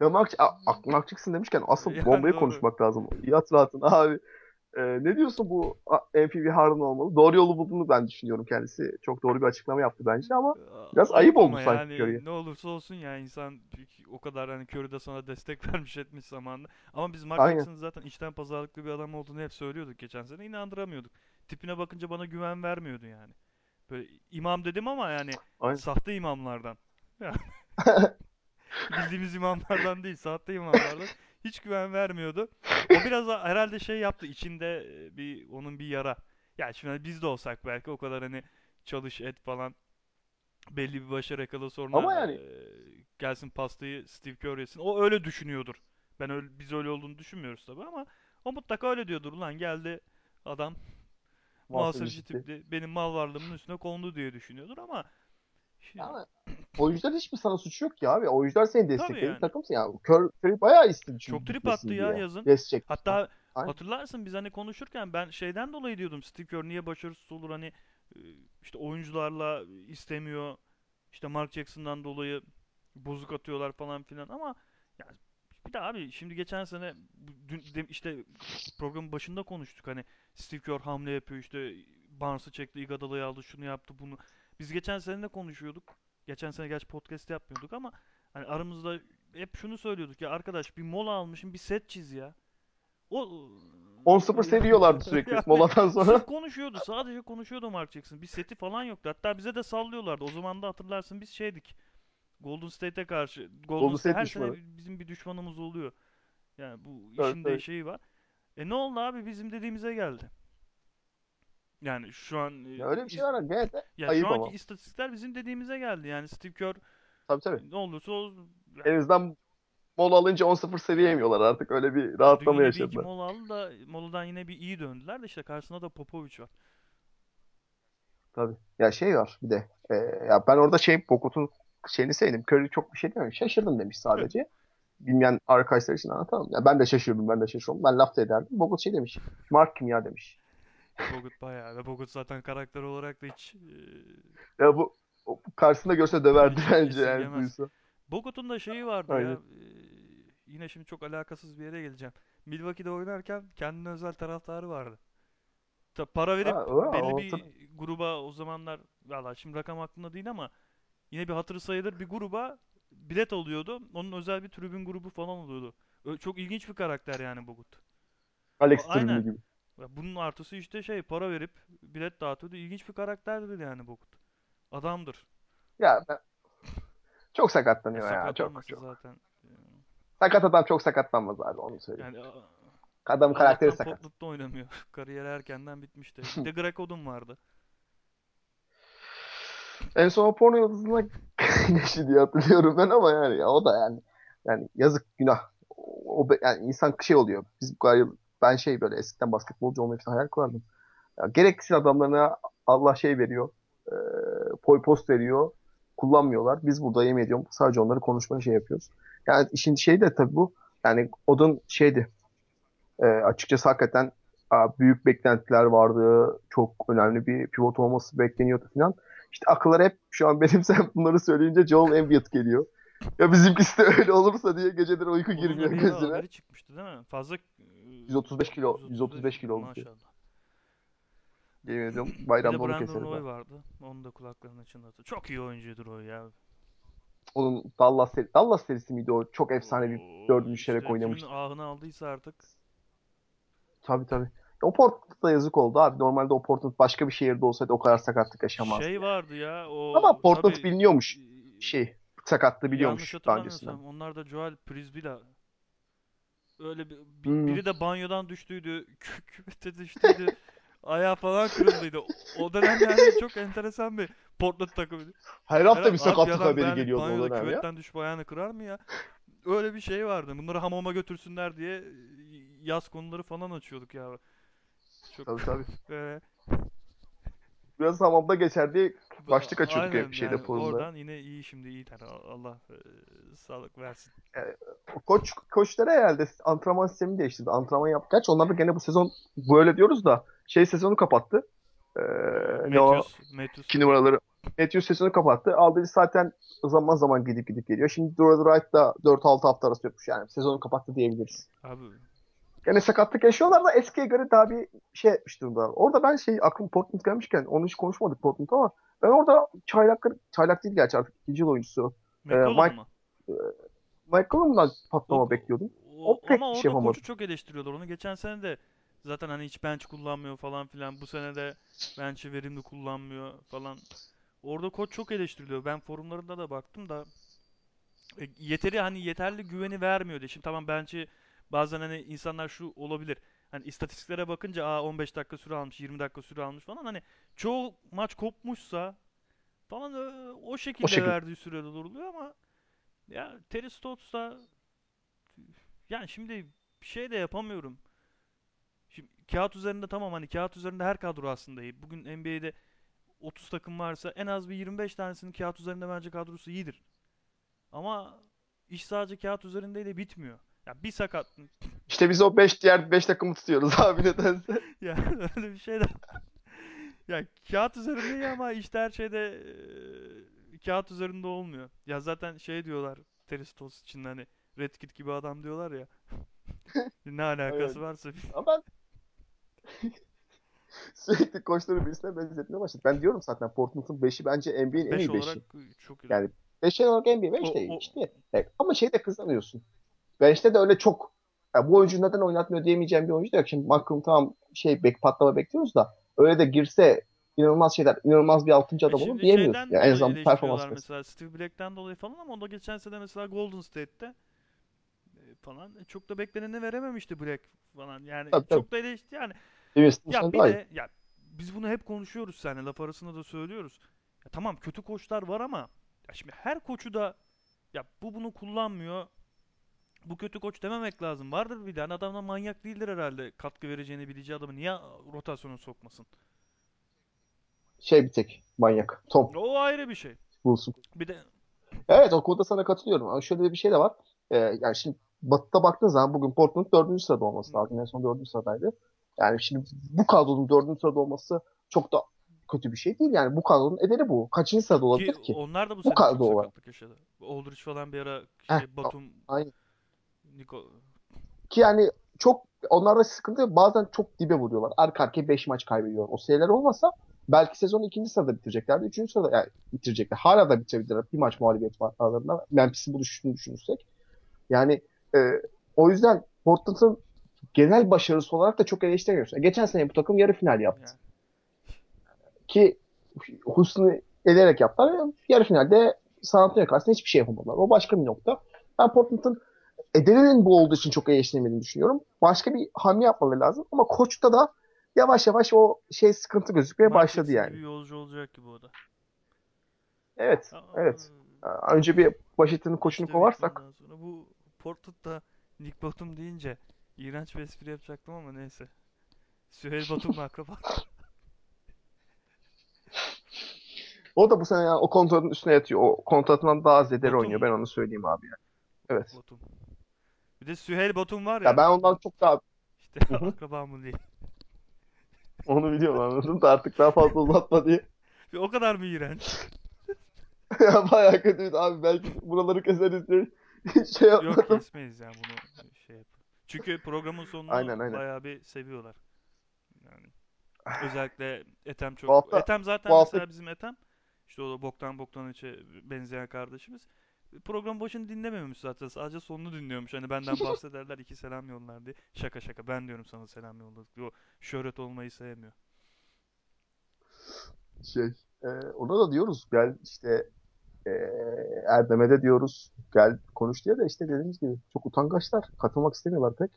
ya Mark, a- Mark Jackson demişken asıl Yani bombayı doğru. konuşmak lazım. Yat rahatın abi. Ee, ne diyorsun bu MPV Harden olmalı? Doğru yolu bulduğunu ben düşünüyorum kendisi. Çok doğru bir açıklama yaptı bence ama biraz ayıp Ayıp ama sanki yani Curry'e. ne olursa olsun ya insan o kadar hani Curry'de sana destek vermiş etmiş zamanında. Ama biz Mark. Jackson'ın zaten içten pazarlıklı bir adam olduğunu hep söylüyorduk geçen sene. inandıramıyorduk. Tipine bakınca bana güven vermiyordu yani. Böyle imam dedim ama yani Aynen. sahte imamlardan. Bildiğimiz imamlardan değil, sahte imamlardan. Hiç güven vermiyordu. O biraz herhalde şey yaptı içinde e, bir onun bir yara. Yani şimdi hani biz de olsak belki o kadar hani çalış et falan belli bir başarı yakala sonra ama yani eee, gelsin pastayı Steve Kerr yesin. O öyle düşünüyordur. Ben öyle, biz öyle olduğunu düşünmüyoruz tabii ama o mutlaka öyle diyordur. Ulan geldi adam tipi. tipli benim mal varlığımın üstüne kondu diye düşünüyordur ama şimdi, Yani oyuncuların hiçbir sana suçu yok ki abi. Oyuncular seni destekledi. yani Takımsın ya. Curry, Curry bayağı istedi çok çünkü trip attı ya diye. yazın. Falan. Hatta Aynen. hatırlarsın biz hani konuşurken ben şeyden dolayı diyordum Steve Kerr niye başarısız olur hani Ee, işte oyuncularla istemiyor. İşte Mark Jackson'dan dolayı bozuk atıyorlar falan filan ama ya bir de abi şimdi geçen sene dün, de- işte programın başında konuştuk hani Steve Kerr hamle yapıyor işte Barnes'ı çekti, Iguodala'yı aldı, şunu yaptı, bunu. Biz geçen sene de konuşuyorduk. Geçen sene gerçi podcast yapmıyorduk ama hani aramızda hep şunu söylüyorduk ya arkadaş bir mola almışım bir set çiz ya. O 10-0 seviyorlardı sürekli yani moladan sırf sonra. konuşuyordu. Sadece konuşuyordu Mark Jackson. Bir seti falan yoktu. Hatta bize de sallıyorlardı. O zaman da hatırlarsın biz şeydik. Golden State'e karşı Golden Golden State State her sene düşmanı. bizim bir düşmanımız oluyor. Yani bu Evet, işin de evet. şeyi var. E ne oldu abi bizim dediğimize geldi. Yani şu an e, Ya öyle bir şey var de ya şu ayıp anki ama. istatistikler bizim dediğimize geldi. Yani Steve Kerr Tabii tabii. ne olursa olsun En yani azından mola alınca 10-0 seviyemiyorlar artık. Öyle bir dün rahatlama iki yaşadılar. mola aldı da moladan yine bir iyi döndüler de işte karşısında da Popovic var. Tabii. Ya şey var bir de. e, ya ben orada şey Bogut'un şeyini sevdim. Curry çok bir şey dememiş. Şaşırdım demiş sadece. Bilmeyen arkadaşlar için anlatamam. Ya ben de şaşırdım. Ben de şaşırdım. Ben laf da ederdim. Bogut şey demiş. Mark kim ya demiş. Bogut bayağı ve Bogut zaten karakter olarak da hiç e, Ya bu karşısında görse döverdi hiç bence yani duysa. Bogut'un da şeyi vardı ya. Aynen. e, yine şimdi çok alakasız bir yere geleceğim. Milwaukee'de oynarken kendine özel taraftarı vardı. Ta- Para Ha, verip o, belli o, bir gruba o zamanlar valla şimdi rakam aklımda değil ama yine bir hatırı sayılır bir gruba bilet alıyordu. Onun özel bir tribün grubu falan oluyordu. Ö- Çok ilginç bir karakter yani Bogut. Alex tribünü Aynen. gibi. Ya Bunun artısı işte şey para verip bilet dağıtıyordu. İlginç bir karakterdir yani Bogut. Adamdır. Ya ben, çok sakatlanıyor ya. Çok sakatlanması çok. zaten. e, Sakat adam çok sakatlanmaz abi onu söyleyeyim. Yani a- Adam karakteri Allah'tan sakat. Portland'da oynamıyor. Kariyeri erkenden bitmişti. Bir de Greg Oden vardı. En son porno yıldızına geçti diye hatırlıyorum ben ama yani ya o da yani yani yazık günah. O, yani insan şey oluyor. Biz bu kadar ben şey böyle eskiden basketbolcu olmayı falan hayal kurardım. Ya, gereksiz adamlarına Allah şey veriyor. E, poi post veriyor. Kullanmıyorlar. Biz burada yemin ediyorum sadece onları konuşmaya şey yapıyoruz. Yani işin şeyi de tabii bu. Yani Odun şeydi. E, açıkçası hakikaten büyük beklentiler vardı. Çok önemli bir pivot olması bekleniyordu falan. İşte akıllar hep şu an benim sen bunları söyleyince Joel Embiid geliyor. Ya bizimkisi de öyle olursa diye geceleri uyku Onun girmiyor gözüme. çıkmıştı değil mi? Fazla e, 135 kilo, 135 135 kilo diyor. maşallah. Yemin ediyorum bayramda onu Brandon keseriz Roy vardı. Onu da kulaklarını çınlatı. Çok iyi oyuncudur o ya. Onun Dallas, seri- Dallas serisi miydi o? Çok efsane bir dördüncü çeyrek işte kimin oynamıştı. ahını aldıysa artık. Tabii tabii. O Portland'da yazık oldu abi. Normalde o Portland başka bir şehirde olsaydı o kadar sakatlık yaşamazdı Şey vardı ya Ama o Portland tabii biliniyormuş şey sakatlığı biliyormuş daha öncesinden. onlar da Joel Prisbilla öyle bir, bi- Hmm. biri de banyodan düştüydü. kü- Küvete düştüydü. Ayağı falan kırıldıydı. O dönem yani çok enteresan bir Portland takımıydı. Her Her hafta bir abi bir sakatlık haberi geliyordu o dönem ya. küvetten düşüp ayağını kırar mı ya? Öyle bir şey vardı. Bunları hamama götürsünler diye yaz konuları falan açıyorduk ya. Çok Tabii tabii. böyle Biraz hamamda geçer diye ba- başlık açıyorduk hep aynen şeyde yani forumda. oradan yine iyi şimdi iyiler. Allah e, sağlık versin. Yani koç koçlara herhalde antrenman sistemi değiştirdi. Antrenman yap. Gerçi onlar da gene bu sezon böyle diyoruz da şey sezonu kapattı. Ee, E, ne o Matthews, iki numaraları Matthews sezonu kapattı. Aldridge zaten zaman zaman gidip gidip geliyor. Şimdi Dorado Wright da 4-6 hafta arası yapmış yani. Sezonu kapattı diyebiliriz. abi Gene sakatlık yaşıyorlar da eskiye göre daha bir şey etmiş durumda. Orada ben şey aklım Portland gelmişken onu hiç konuşmadık Portland ama ben orada çaylak çaylak değil gerçi artık ikinci yıl oyuncusu. Ee, McCollum Mike mu? Michael'ımdan patlama O, bekliyordum. o- O pek ama şey orada koçu çok eleştiriyorlar. Onu geçen sene de zaten hani hiç bench kullanmıyor falan filan. Bu sene de bench'i verimli kullanmıyor falan. Orada koç çok eleştiriliyor. Ben forumlarında da baktım da e, yeteri hani yeterli güveni vermiyor diye. Şimdi tamam bench'i bazen hani insanlar şu olabilir. Hani istatistiklere bakınca aa 15 dakika süre almış, 20 dakika süre almış falan. Hani çoğu maç kopmuşsa falan o O şekilde şekilde. verdiği süreler oluyor ama ya Terry Stotts da yani şimdi bir şey de yapamıyorum. Şimdi kağıt üzerinde tamam hani kağıt üzerinde her kadro aslında iyi. Bugün NBA'de 30 takım varsa en az bir 25 tanesinin kağıt üzerinde bence kadrosu iyidir. Ama iş sadece kağıt üzerindeyle bitmiyor. Ya bir sakat İşte biz o 5 diğer 5 takımı tutuyoruz abi nedense. ya öyle bir şey de Ya kağıt üzerinde iyi ama işte her şeyde e, kağıt üzerinde olmuyor. Ya zaten şey diyorlar Teristos için hani Red Kit gibi adam diyorlar ya. Ne Evet. alakası varsa Ama ben sürekli koçları birisine benzetmeye başladım. Ben diyorum zaten Portland'ın beşi bence NBA'in en 5 iyi olarak beşi. çok iyi. Yani 5 olarak NBA O, 5 de iyi işte. Evet. Ama şeyde kızamıyorsun. Bench'te de öyle çok ya bu oyuncu neden oynatmıyor diyemeyeceğim bir oyuncu da yok. Şimdi Malcolm tamam şey bek patlama bekliyoruz da öyle de girse inanılmaz şeyler, inanılmaz bir altıncı E adam olur şeyden Yani en azından performans mesela. Steve Black'ten dolayı falan ama o da geçen sene mesela Golden State'te e, falan e, çok da bekleneni verememişti Black falan. Yani Tabii tabii. çok da eleştiri yani Livingston ya bir de ya biz bunu hep konuşuyoruz seninle laf arasında da söylüyoruz. Ya tamam kötü koçlar var ama ya şimdi her koçu da ya bu bunu kullanmıyor. Bu kötü koç dememek lazım. Vardır bir tane adam da manyak değildir herhalde katkı vereceğini bileceği adamı niye rotasyona sokmasın? Şey bir tek manyak. Tom O ayrı bir şey. Wilson. Bir de Evet o konuda sana katılıyorum. Ama şöyle bir şey de var. Ee, yani şimdi Batı'da baktığın zaman bugün Portland dördüncü sırada olması lazım. En son dördüncü sıradaydı. Yani şimdi bu kadronun dördüncü sırada olması çok da kötü bir şey değil. Yani bu kadronun ederi bu. Kaçıncı sırada olabilir ki ki? onlar da bu Bu sene çok kadro olarak. sakatlık yaşadı. Aldridge falan bir ara Heh, şey a- Batum aynen. Niko Ki yani çok onlarda sıkıntı yok. Bazen çok dibe vuruyorlar. Arka arkaya 5 maç kaybediyor. O seriler olmasa belki sezonu ikinci sırada bitireceklerdi. Üçüncü sırada yani bitirecekler. Hala da bitirebilirler. Bir maç mağlubiyet var aralarında. Memphis'in bu düşüşünü düşünürsek. Yani e, o yüzden Portland'ın genel başarısı olarak da çok eleştiremiyoruz. E, Geçen sene bu takım yarı final yaptı. yani Ki Houston'ı elerek yaptılar. Yarı finalde San Antonio karşısında hiçbir şey yapamadılar. O başka bir nokta. Ben Portland'ın Eden'in bu olduğu için çok eleştirilmediğini düşünüyorum. Başka bir hamle yapmaları lazım. Ama koçta da yavaş yavaş o şey sıkıntı gözükmeye Mark başladı yani. gibi yolcu olacak gibi o da. Evet, Aa, evet. Önce bir Washington'ın koçunu İşte kovarsak. Sonra bu Portland'da Nick Batum deyince iğrenç bir espri yapacaktım ama neyse. Süheyl Batum'la akraba. O da bu sene yani o kontratın üstüne yatıyor. O kontratından daha az eder oynuyor. Ben onu söyleyeyim abi yani. Evet. Batum. Bir de Süheyl Batum var Ya ya. ben ondan çok daha İşte Hı hı. akraba mı diye. onu biliyorum anladım da artık daha fazla uzatma diye. O kadar mı iğrenç? ya bayağı kötüydü abi. Belki buraları keseriz diye şey Yok yapmadım. kesmeyiz yani bunu şey yap. Çünkü programın sonunu Aynen aynen. bayağı bir seviyorlar. Yani özellikle Ethem Bu çok. hafta Ethem bu zaten hafta mesela bizim Ethem. İşte o da Boktan Bogdanoviç'e benzeyen kardeşimiz. Program başını dinlemiyormuş zaten. Sadece sonunu dinliyormuş. Hani benden bahsederler iki selam yollar diye. Şaka şaka ben diyorum sana selam yolladık. O şöhret olmayı sevmiyor. şey e, ona da diyoruz gel işte e, Erdem'e de diyoruz gel konuş diye de işte dediğimiz gibi çok utangaçlar. Katılmak istemiyorlar pek.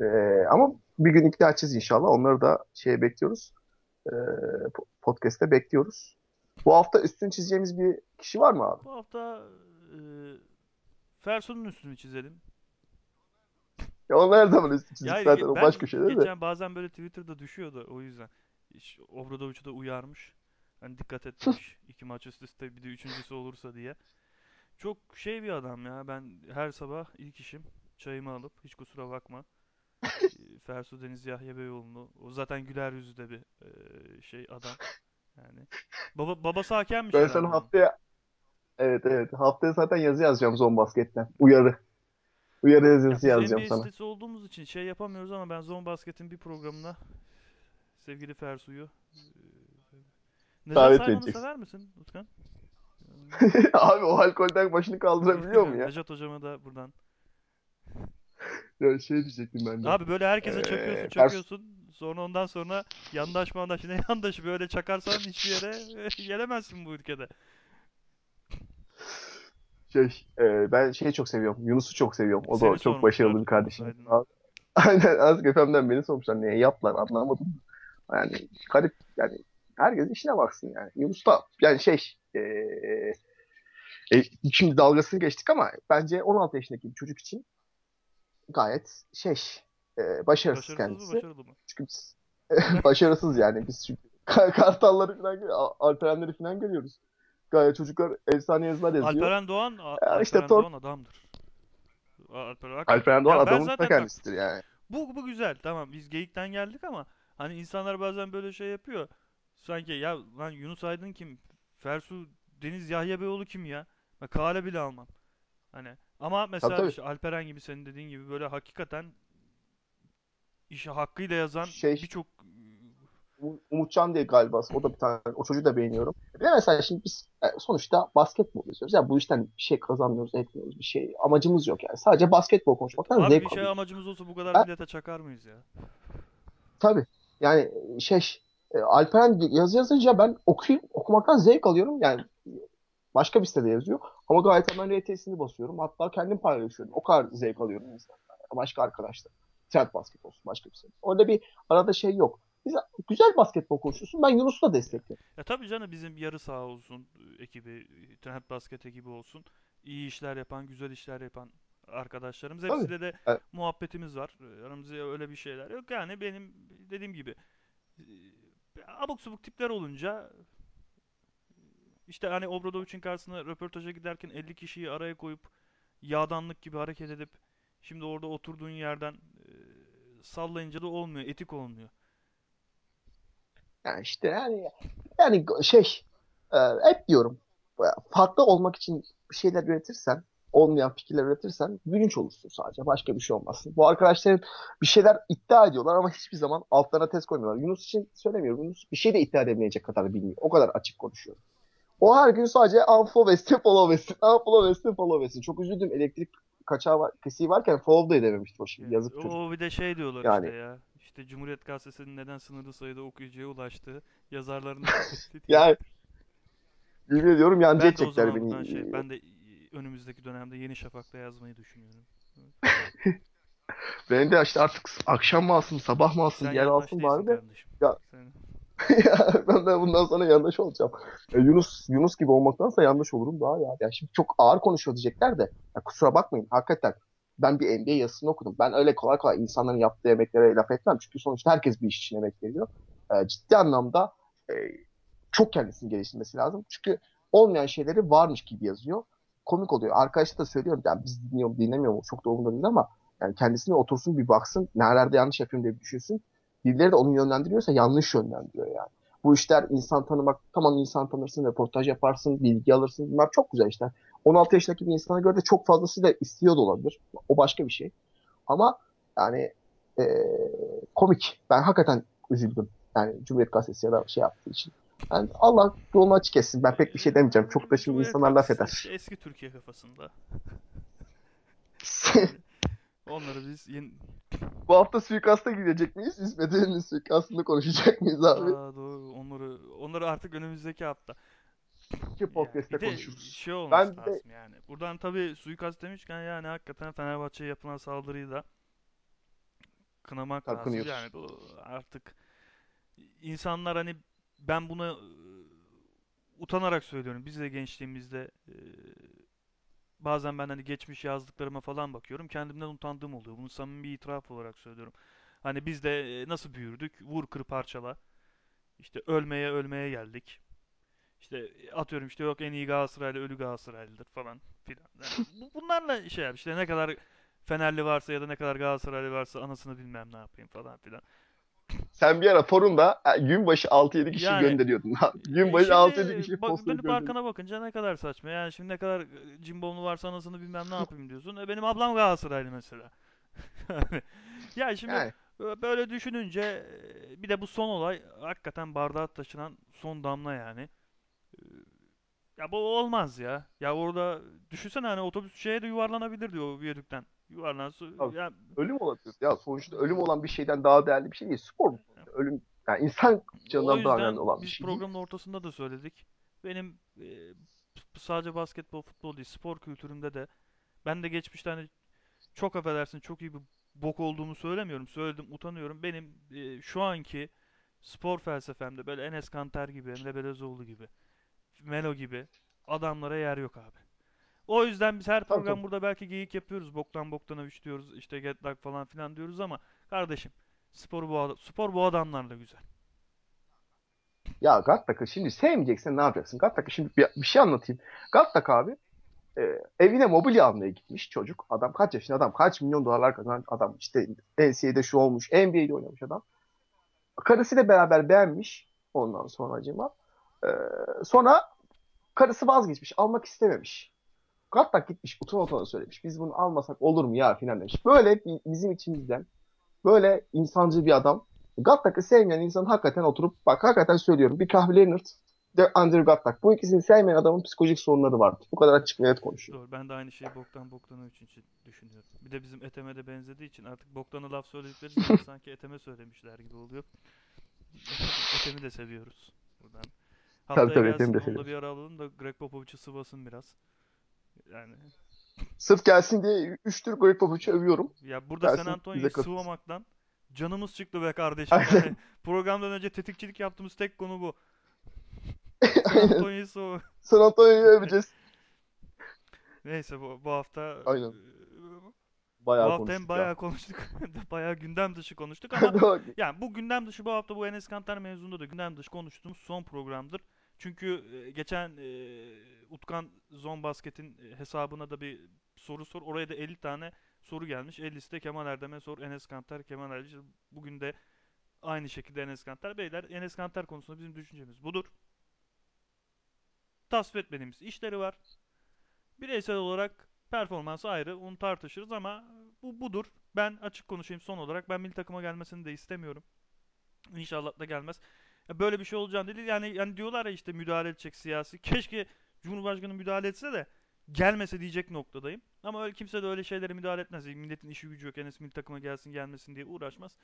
E, ama bir gün ikna edeceğiz inşallah. Onları da şeye bekliyoruz. E, podcast'te bekliyoruz. Bu hafta üstün çizeceğimiz bir kişi var mı abi? Bu hafta e, Ferso'nun üstünü çizelim. Ya onlar her zaman üstün Ya çizik hayır, zaten o ben baş köşede de. geçen bazen böyle Twitter'da düşüyordu o yüzden. İş- Obradoviç'i de uyarmış. Hani dikkat et demiş. İki maç üst üste bir de üçüncüsü olursa diye. Çok şey bir adam ya. Ben her sabah ilk işim çayımı alıp hiç kusura bakma. e, Fersu Deniz Yahya Beyoğlu'nu. O zaten güler yüzlü de bir e, şey adam. Yani baba babası hakemmiş Ben sana herhalde onun. haftaya evet evet haftaya zaten yazı yazacağım Zon Basket'ten. Uyarı. Uyarı Ya yazısı biz yazacağım sana. sitesi olduğumuz için şey yapamıyoruz ama ben Zone Basket'in bir programına sevgili Fersu'yu e, Nejat Davet edeceksin. sever misin Utkan? Abi o alkolden başını kaldırabiliyor mu ya? Nejat hocama da buradan. Ya şey diyecektim ben de. Abi böyle herkese çakıyorsun Ee, Pers çakıyorsun. Sonra ondan sonra yandaş mandaş ne yandaşı böyle çakarsan hiçbir yere gelemezsin bu ülkede. Şey e, ben şeyi çok seviyorum. Yunus'u çok seviyorum. O Seni da çok başarılı bir kardeşimiz. olsaydın. Abi. Aynen Azık FM'den beni sormuşlar. Niye yaptılar anlamadım. Yani garip yani herkes işine baksın yani. Yunus da yani şey e, e, şimdi dalgasını geçtik ama bence 16 yaşındaki bir çocuk için gayet şey e, başarısız Başarısız kendisi. başarılı mı? Çünkü biz başarısız yani biz çünkü kartalları falan alperenleri falan görüyoruz. Gayet çocuklar efsane yazılar yazıyor. Alperen Doğan Ya işte Alperen Tor Doğan adamdır. Alperen hakikaten. Alperen Doğan Ya adamın ta kendisidir yani. bu bu güzel tamam biz geyikten geldik ama hani insanlar bazen böyle şey yapıyor. Sanki ya lan Yunus Aydın kim? Fersu Deniz Yahya Beyoğlu kim ya? Ben kale bile almam. Hani ama Tabii mesela tabii. işte Alperen gibi senin dediğin gibi böyle hakikaten işi hakkıyla yazan Şey birçok Umutcan diye galiba o da bir tane o çocuğu da beğeniyorum. Bir mesela şimdi biz e, sonuçta basketbol izliyoruz. Ya bu işten bir şey kazanmıyoruz, etmiyoruz. Bir şey amacımız yok yani. Sadece basketbol konuşmaktan abi bir zevk şey alıyoruz. amacımız olsa bu kadar Ben millete çakar mıyız ya? tabii yani şey e, Alperen yazı yazınca ben okuyup okumaktan zevk alıyorum. Yani başka bir sitede yazıyor. Ama gayet hemen RT'sini basıyorum. Hatta kendim paylaşıyorum. O kadar zevk alıyorum mesela. Başka arkadaşlar. Trend basket olsun başka bir şey. Orada bir arada şey yok. Güzel, güzel basketbol konuşuyorsun. Ben Yunus'u da Ya, desteklerim. ya tabii canım bizim yarı saha olsun ekibi, Trend Basket ekibi olsun. iyi işler yapan, güzel işler yapan arkadaşlarımız. Tabii. Hepsiyle de Yani muhabbetimiz var. Aramızda öyle bir şeyler yok. Yani benim dediğim gibi abuk subuk tipler olunca işte hani Obradovic'in karşısına röportaja giderken 50 kişiyi araya koyup yağdanlık gibi hareket edip şimdi orada oturduğun yerden e, sallayınca da olmuyor, etik olmuyor. Yani işte yani yani şey e, hep diyorum e, farklı olmak için bir şeyler üretirsen olmayan fikirler üretirsen gülünç olursun sadece. Başka bir şey olmazsın. Bu arkadaşların bir şeyler iddia ediyorlar ama hiçbir zaman altlarına test koymuyorlar. Yunus için söylemiyorum. Yunus bir şey de iddia edemeyecek kadar bilmiyor. O kadar açık konuşuyor. O her gün sadece unfollow etsin, follow etsin, unfollow etsin, follow etsin. Çok üzüldüm. Elektrik kaçağı var, kesiği varken follow da edememişti o şimdi. Ya, Yazık çocuk. o bir de şey diyorlar işte Yani ya. İşte Cumhuriyet Gazetesi'nin neden sınırlı sayıda okuyucuya ulaştığı yazarların nefretti diye. yani yemin ediyorum edecekler zaman beni. şey, ben de önümüzdeki dönemde Yeni Şafak'ta yazmayı düşünüyorum. Ben de işte artık akşam mı alsın, sabah mı alsın yer alsın bari de. kardeşim. Ya, ya ben de bundan sonra yandaş olacağım. E, Yunus Yunus gibi olmaktansa yandaş olurum daha ya. Ya şimdi çok ağır konuşuyor diyecekler de. Ya kusura bakmayın hakikaten. Ben bir NBA yazısını okudum. Ben öyle kolay kolay insanların yaptığı emeklere laf etmem. Çünkü sonuçta herkes bir iş için emek veriyor. E, ciddi anlamda e, çok kendisini geliştirmesi lazım. Çünkü olmayan şeyleri varmış gibi yazıyor. Komik oluyor. Arkadaşlar da söylüyorum. Yani biz dinliyor mu dinlemiyor mu çok da umurumda değil ama yani kendisine otursun bir baksın. Nerelerde yanlış yapıyorum diye bir düşünsün. Birileri de onu yönlendiriyorsa yanlış yönlendiriyor yani. Bu işler insan tanımak, tamam insan tanırsın, röportaj yaparsın, bilgi alırsın. Bunlar çok güzel işler. 16 yaşındaki bir insana göre de çok fazlası da istiyor da olabilir. O başka bir şey. Ama yani e, komik. Ben hakikaten üzüldüm. Yani Cumhuriyet Gazetesi ya da şey yaptığı için. Yani Allah yolunu açık etsin. Ben pek bir şey demeyeceğim. Çok da şimdi insanlar laf eder. eski Türkiye kafasında. Onları biz yeni... Bu hafta suikasta gidecek miyiz? İsmet İnönü'nün suikastını konuşacak mıyız abi? Aa doğru onları onları artık önümüzdeki hafta. İki podcast'te de konuşuruz. şey olması Ben bir de lazım yani. Buradan tabii suikast demişken yani hakikaten Fenerbahçe'ye yapılan saldırıyı da kınamak lazım. Yani bu artık insanlar hani ben buna e, utanarak söylüyorum. Biz de gençliğimizde e, bazen ben hani geçmiş yazdıklarıma falan bakıyorum. Kendimden utandığım oluyor. Bunu samimi bir itiraf olarak söylüyorum. Hani biz de e, nasıl büyürdük? Vur kır parçala. İşte ölmeye ölmeye geldik. İşte atıyorum işte yok en iyi Galatasaraylı ölü Galatasaraylıdır falan filan. Yani bu, bunlarla şey yap işte ne kadar Fenerli varsa ya da ne kadar Galatasaraylı varsa anasını bilmem ne yapayım falan filan. Sen bir ara forumda e, gün başı 6-7 kişi Yani gönderiyordun. gün e, başı şimdi 6-7 kişi bak, postayı dönüp arkana bakınca ne kadar saçma. Yani şimdi ne kadar e, cimbomlu varsa anasını bilmem ne yapayım diyorsun. E, benim ablam Galatasaraylı mesela. ya şimdi Yani e, böyle düşününce e, bir de bu son olay hakikaten bardağa taşınan son damla yani. Ya bu olmaz ya. Ya orada düşünsene hani otobüs şeye de yuvarlanabilir diyor viyadükten. Yuvarlansın. abi, Ya ölüm olabilir. Ya sonuçta ölüm olan bir şeyden daha değerli bir şey değil. Spor bu sonuçta. Ölüm yani insan canından daha önemli olan bir biz şey değil. programın ortasında da söyledik. Benim e, sadece basketbol, futbol değil, spor kültürümde de ben de geçmişte hani çok affedersin çok iyi bir bok olduğumu söylemiyorum. Söyledim, utanıyorum. Benim e, şu anki spor felsefemde böyle Enes Kanter gibi, Emre Belezoğlu gibi, Melo gibi adamlara yer yok abi. O yüzden biz her program tabii. burada belki geyik yapıyoruz. Boktan boktana üç diyoruz. işte get luck falan filan diyoruz ama kardeşim spor bu spor bu adamlarla güzel. Ya Gattak'ı şimdi sevmeyeceksen ne yapacaksın? Gattak'ı şimdi bir, bir şey anlatayım. Gattak abi e, evine mobilya almaya gitmiş çocuk. Adam kaç yaşında adam? Kaç milyon dolarlar kazanan adam. İşte NCAA'de şu olmuş. NBA'de oynamış adam. Karısıyla beraber beğenmiş. Ondan sonra acıma. Ee, sonra karısı vazgeçmiş. Almak istememiş. Gattak gitmiş utana utana söylemiş. Biz bunu almasak olur mu ya filan demiş. Böyle bizim içimizden böyle insancıl bir adam. Gattak'ı sevmeyen insan hakikaten oturup bak hakikaten söylüyorum. Bir kahve Leonard de Andrew Gattak. Bu ikisini sevmeyen adamın psikolojik sorunları vardır. Bu kadar açık net konuşuyor. Doğru. Ben de aynı şeyi Boktan Boktan'ı için düşünüyorum. Bir de bizim Ethem'e de benzediği için artık Boktan'a laf söyledikleri için sanki Ethem'e söylemişler gibi oluyor. Ethem'i de seviyoruz buradan. Haftaya tabii gelsin de onu da bir ara alalım da Greg Popovich'ı sıvasın biraz. Yani Sırf gelsin diye 3 tür Greg Popovich'i övüyorum. ya burada San Gelsin Antonio'yu bize katılsın. sıvamaktan canımız çıktı be kardeşim. Yani programdan önce tetikçilik yaptığımız tek konu bu. San. Antonio'yu sıva. San Antonio'yu öveceğiz. Neyse bu, bu hafta Aynen. bu Bayağı hafta hem konuştuk ya. bayağı konuştuk hem de bayağı gündem dışı konuştuk ama Yani bu gündem dışı bu hafta bu Enes Kanter mevzunda da gündem dışı konuştuğumuz son programdır. Çünkü e, geçen e, Utkan Zon Basket'in e, hesabına da bir soru sor. Oraya da 50 tane soru gelmiş. 50'si de Kemal Erdem'e sor. Enes Kanter, Kemal Erdem. Bugün de aynı şekilde Enes Kanter. Beyler Enes Kanter konusunda bizim düşüncemiz budur. Tasvip etmediğimiz işleri var. Bireysel olarak performansı ayrı. Onu tartışırız ama bu budur. Ben açık konuşayım son olarak. Ben milli takıma gelmesini de istemiyorum. İnşallah da gelmez. Ya böyle bir şey olacağını değil. Yani, yani diyorlar ya işte müdahale edecek siyasi. Keşke Cumhurbaşkanı müdahale etse de gelmese diyecek noktadayım. Ama öyle kimse de öyle şeylere müdahale etmez. Milletin işi gücü yok. Enes milli takıma gelsin gelmesin diye uğraşmaz.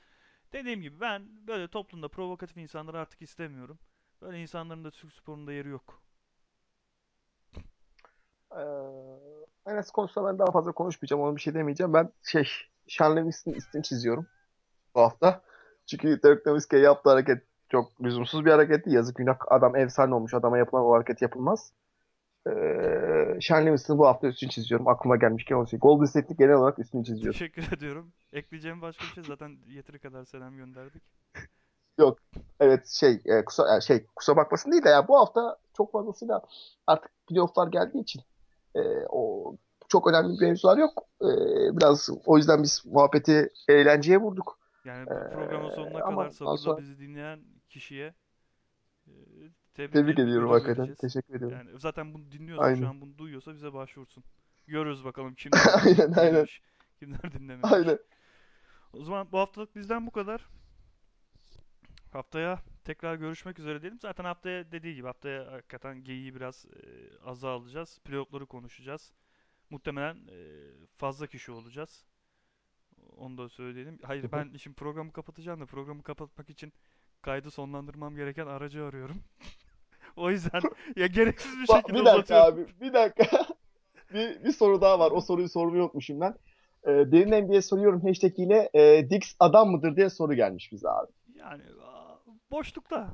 Dediğim gibi ben böyle toplumda provokatif insanları artık istemiyorum. Böyle insanların da Türk sporunda yeri yok. Ee, Enes konusunda ben daha fazla konuşmayacağım. Ona bir şey demeyeceğim. Ben şey Sean Livingston ismini çiziyorum bu hafta. Çünkü Dirk Nowitzki'ye yaptığı hareket çok lüzumsuz bir hareketti. Yazık günah adam efsane olmuş. Adama yapılan o hareket yapılmaz. Ee, Sean Livingston'ı bu hafta üstünü çiziyorum. Aklıma gelmişken onu söyleyeyim. Golden State'lik genel olarak üstünü çiziyorum. Teşekkür ediyorum. Ekleyeceğim başka bir şey zaten yeteri kadar selam gönderdik. Yok. Evet şey e, kusa, e, şey kusura bakmasın değil de ya bu hafta çok fazlasıyla artık playofflar geldiği için e, o çok önemli bir mevzular yok. E, biraz o yüzden biz muhabbeti eğlenceye vurduk. Yani programın sonuna ama kadar sabırla sonra bizi dinleyen kişiye e, tebrik tebriklerimizi ediyorum hakikaten. vereceğiz. Teşekkür ediyorum. Yani zaten bunu dinliyorsa şu Aynen. an bunu duyuyorsa bize başvursun. Görürüz bakalım kimler Aynen aynen. dinlemiş, kimler dinlememiş. Aynen. O zaman bu haftalık bizden bu kadar. Haftaya tekrar görüşmek üzere diyelim. Zaten haftaya dediği gibi haftaya hakikaten geyiği biraz e, aza alacağız. Playoff'ları konuşacağız. Muhtemelen e, fazla kişi olacağız. Onu da söyleyelim. Hayır ben şimdi programı kapatacağım da programı kapatmak için kaydı sonlandırmam gereken aracı arıyorum. O yüzden ya gereksiz bir şekilde Bir dakika abi. Bir dakika. bir, bir soru daha var. O soruyu sormayı unutmuşum ben. E, Derin NBA soruyorum hashtag ile e, Dix adam mıdır diye soru gelmiş bize abi. Yani boşlukta.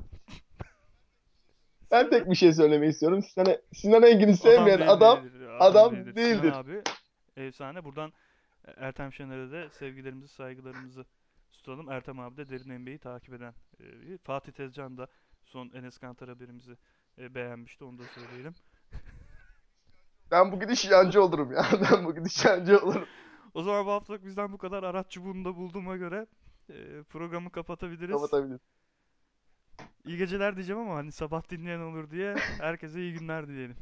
Ben tek bir şey söylemek istiyorum. Sinan, Sinan Engin'i Adam sevmeyen değil adam değildir. Adam adam değildir. Sinan değildir. abi efsane. Buradan e, Ertem Şener'e de sevgilerimizi, saygılarımızı tutalım. Ertem abi de Derin NBA'yi takip eden e. Fatih Tezcan da son Enes Kantar haberimizi e, beğenmişti. Onu da söyleyelim. Ben bugün işyancı olurum ya. Ben bugün işyancı olurum. O zaman bu haftalık bizden bu kadar. Araç çubuğunu da bulduğuma göre e, programı kapatabiliriz. Kapatabiliriz. İyi geceler diyeceğim ama hani sabah dinleyen olur diye herkese iyi günler dileyelim.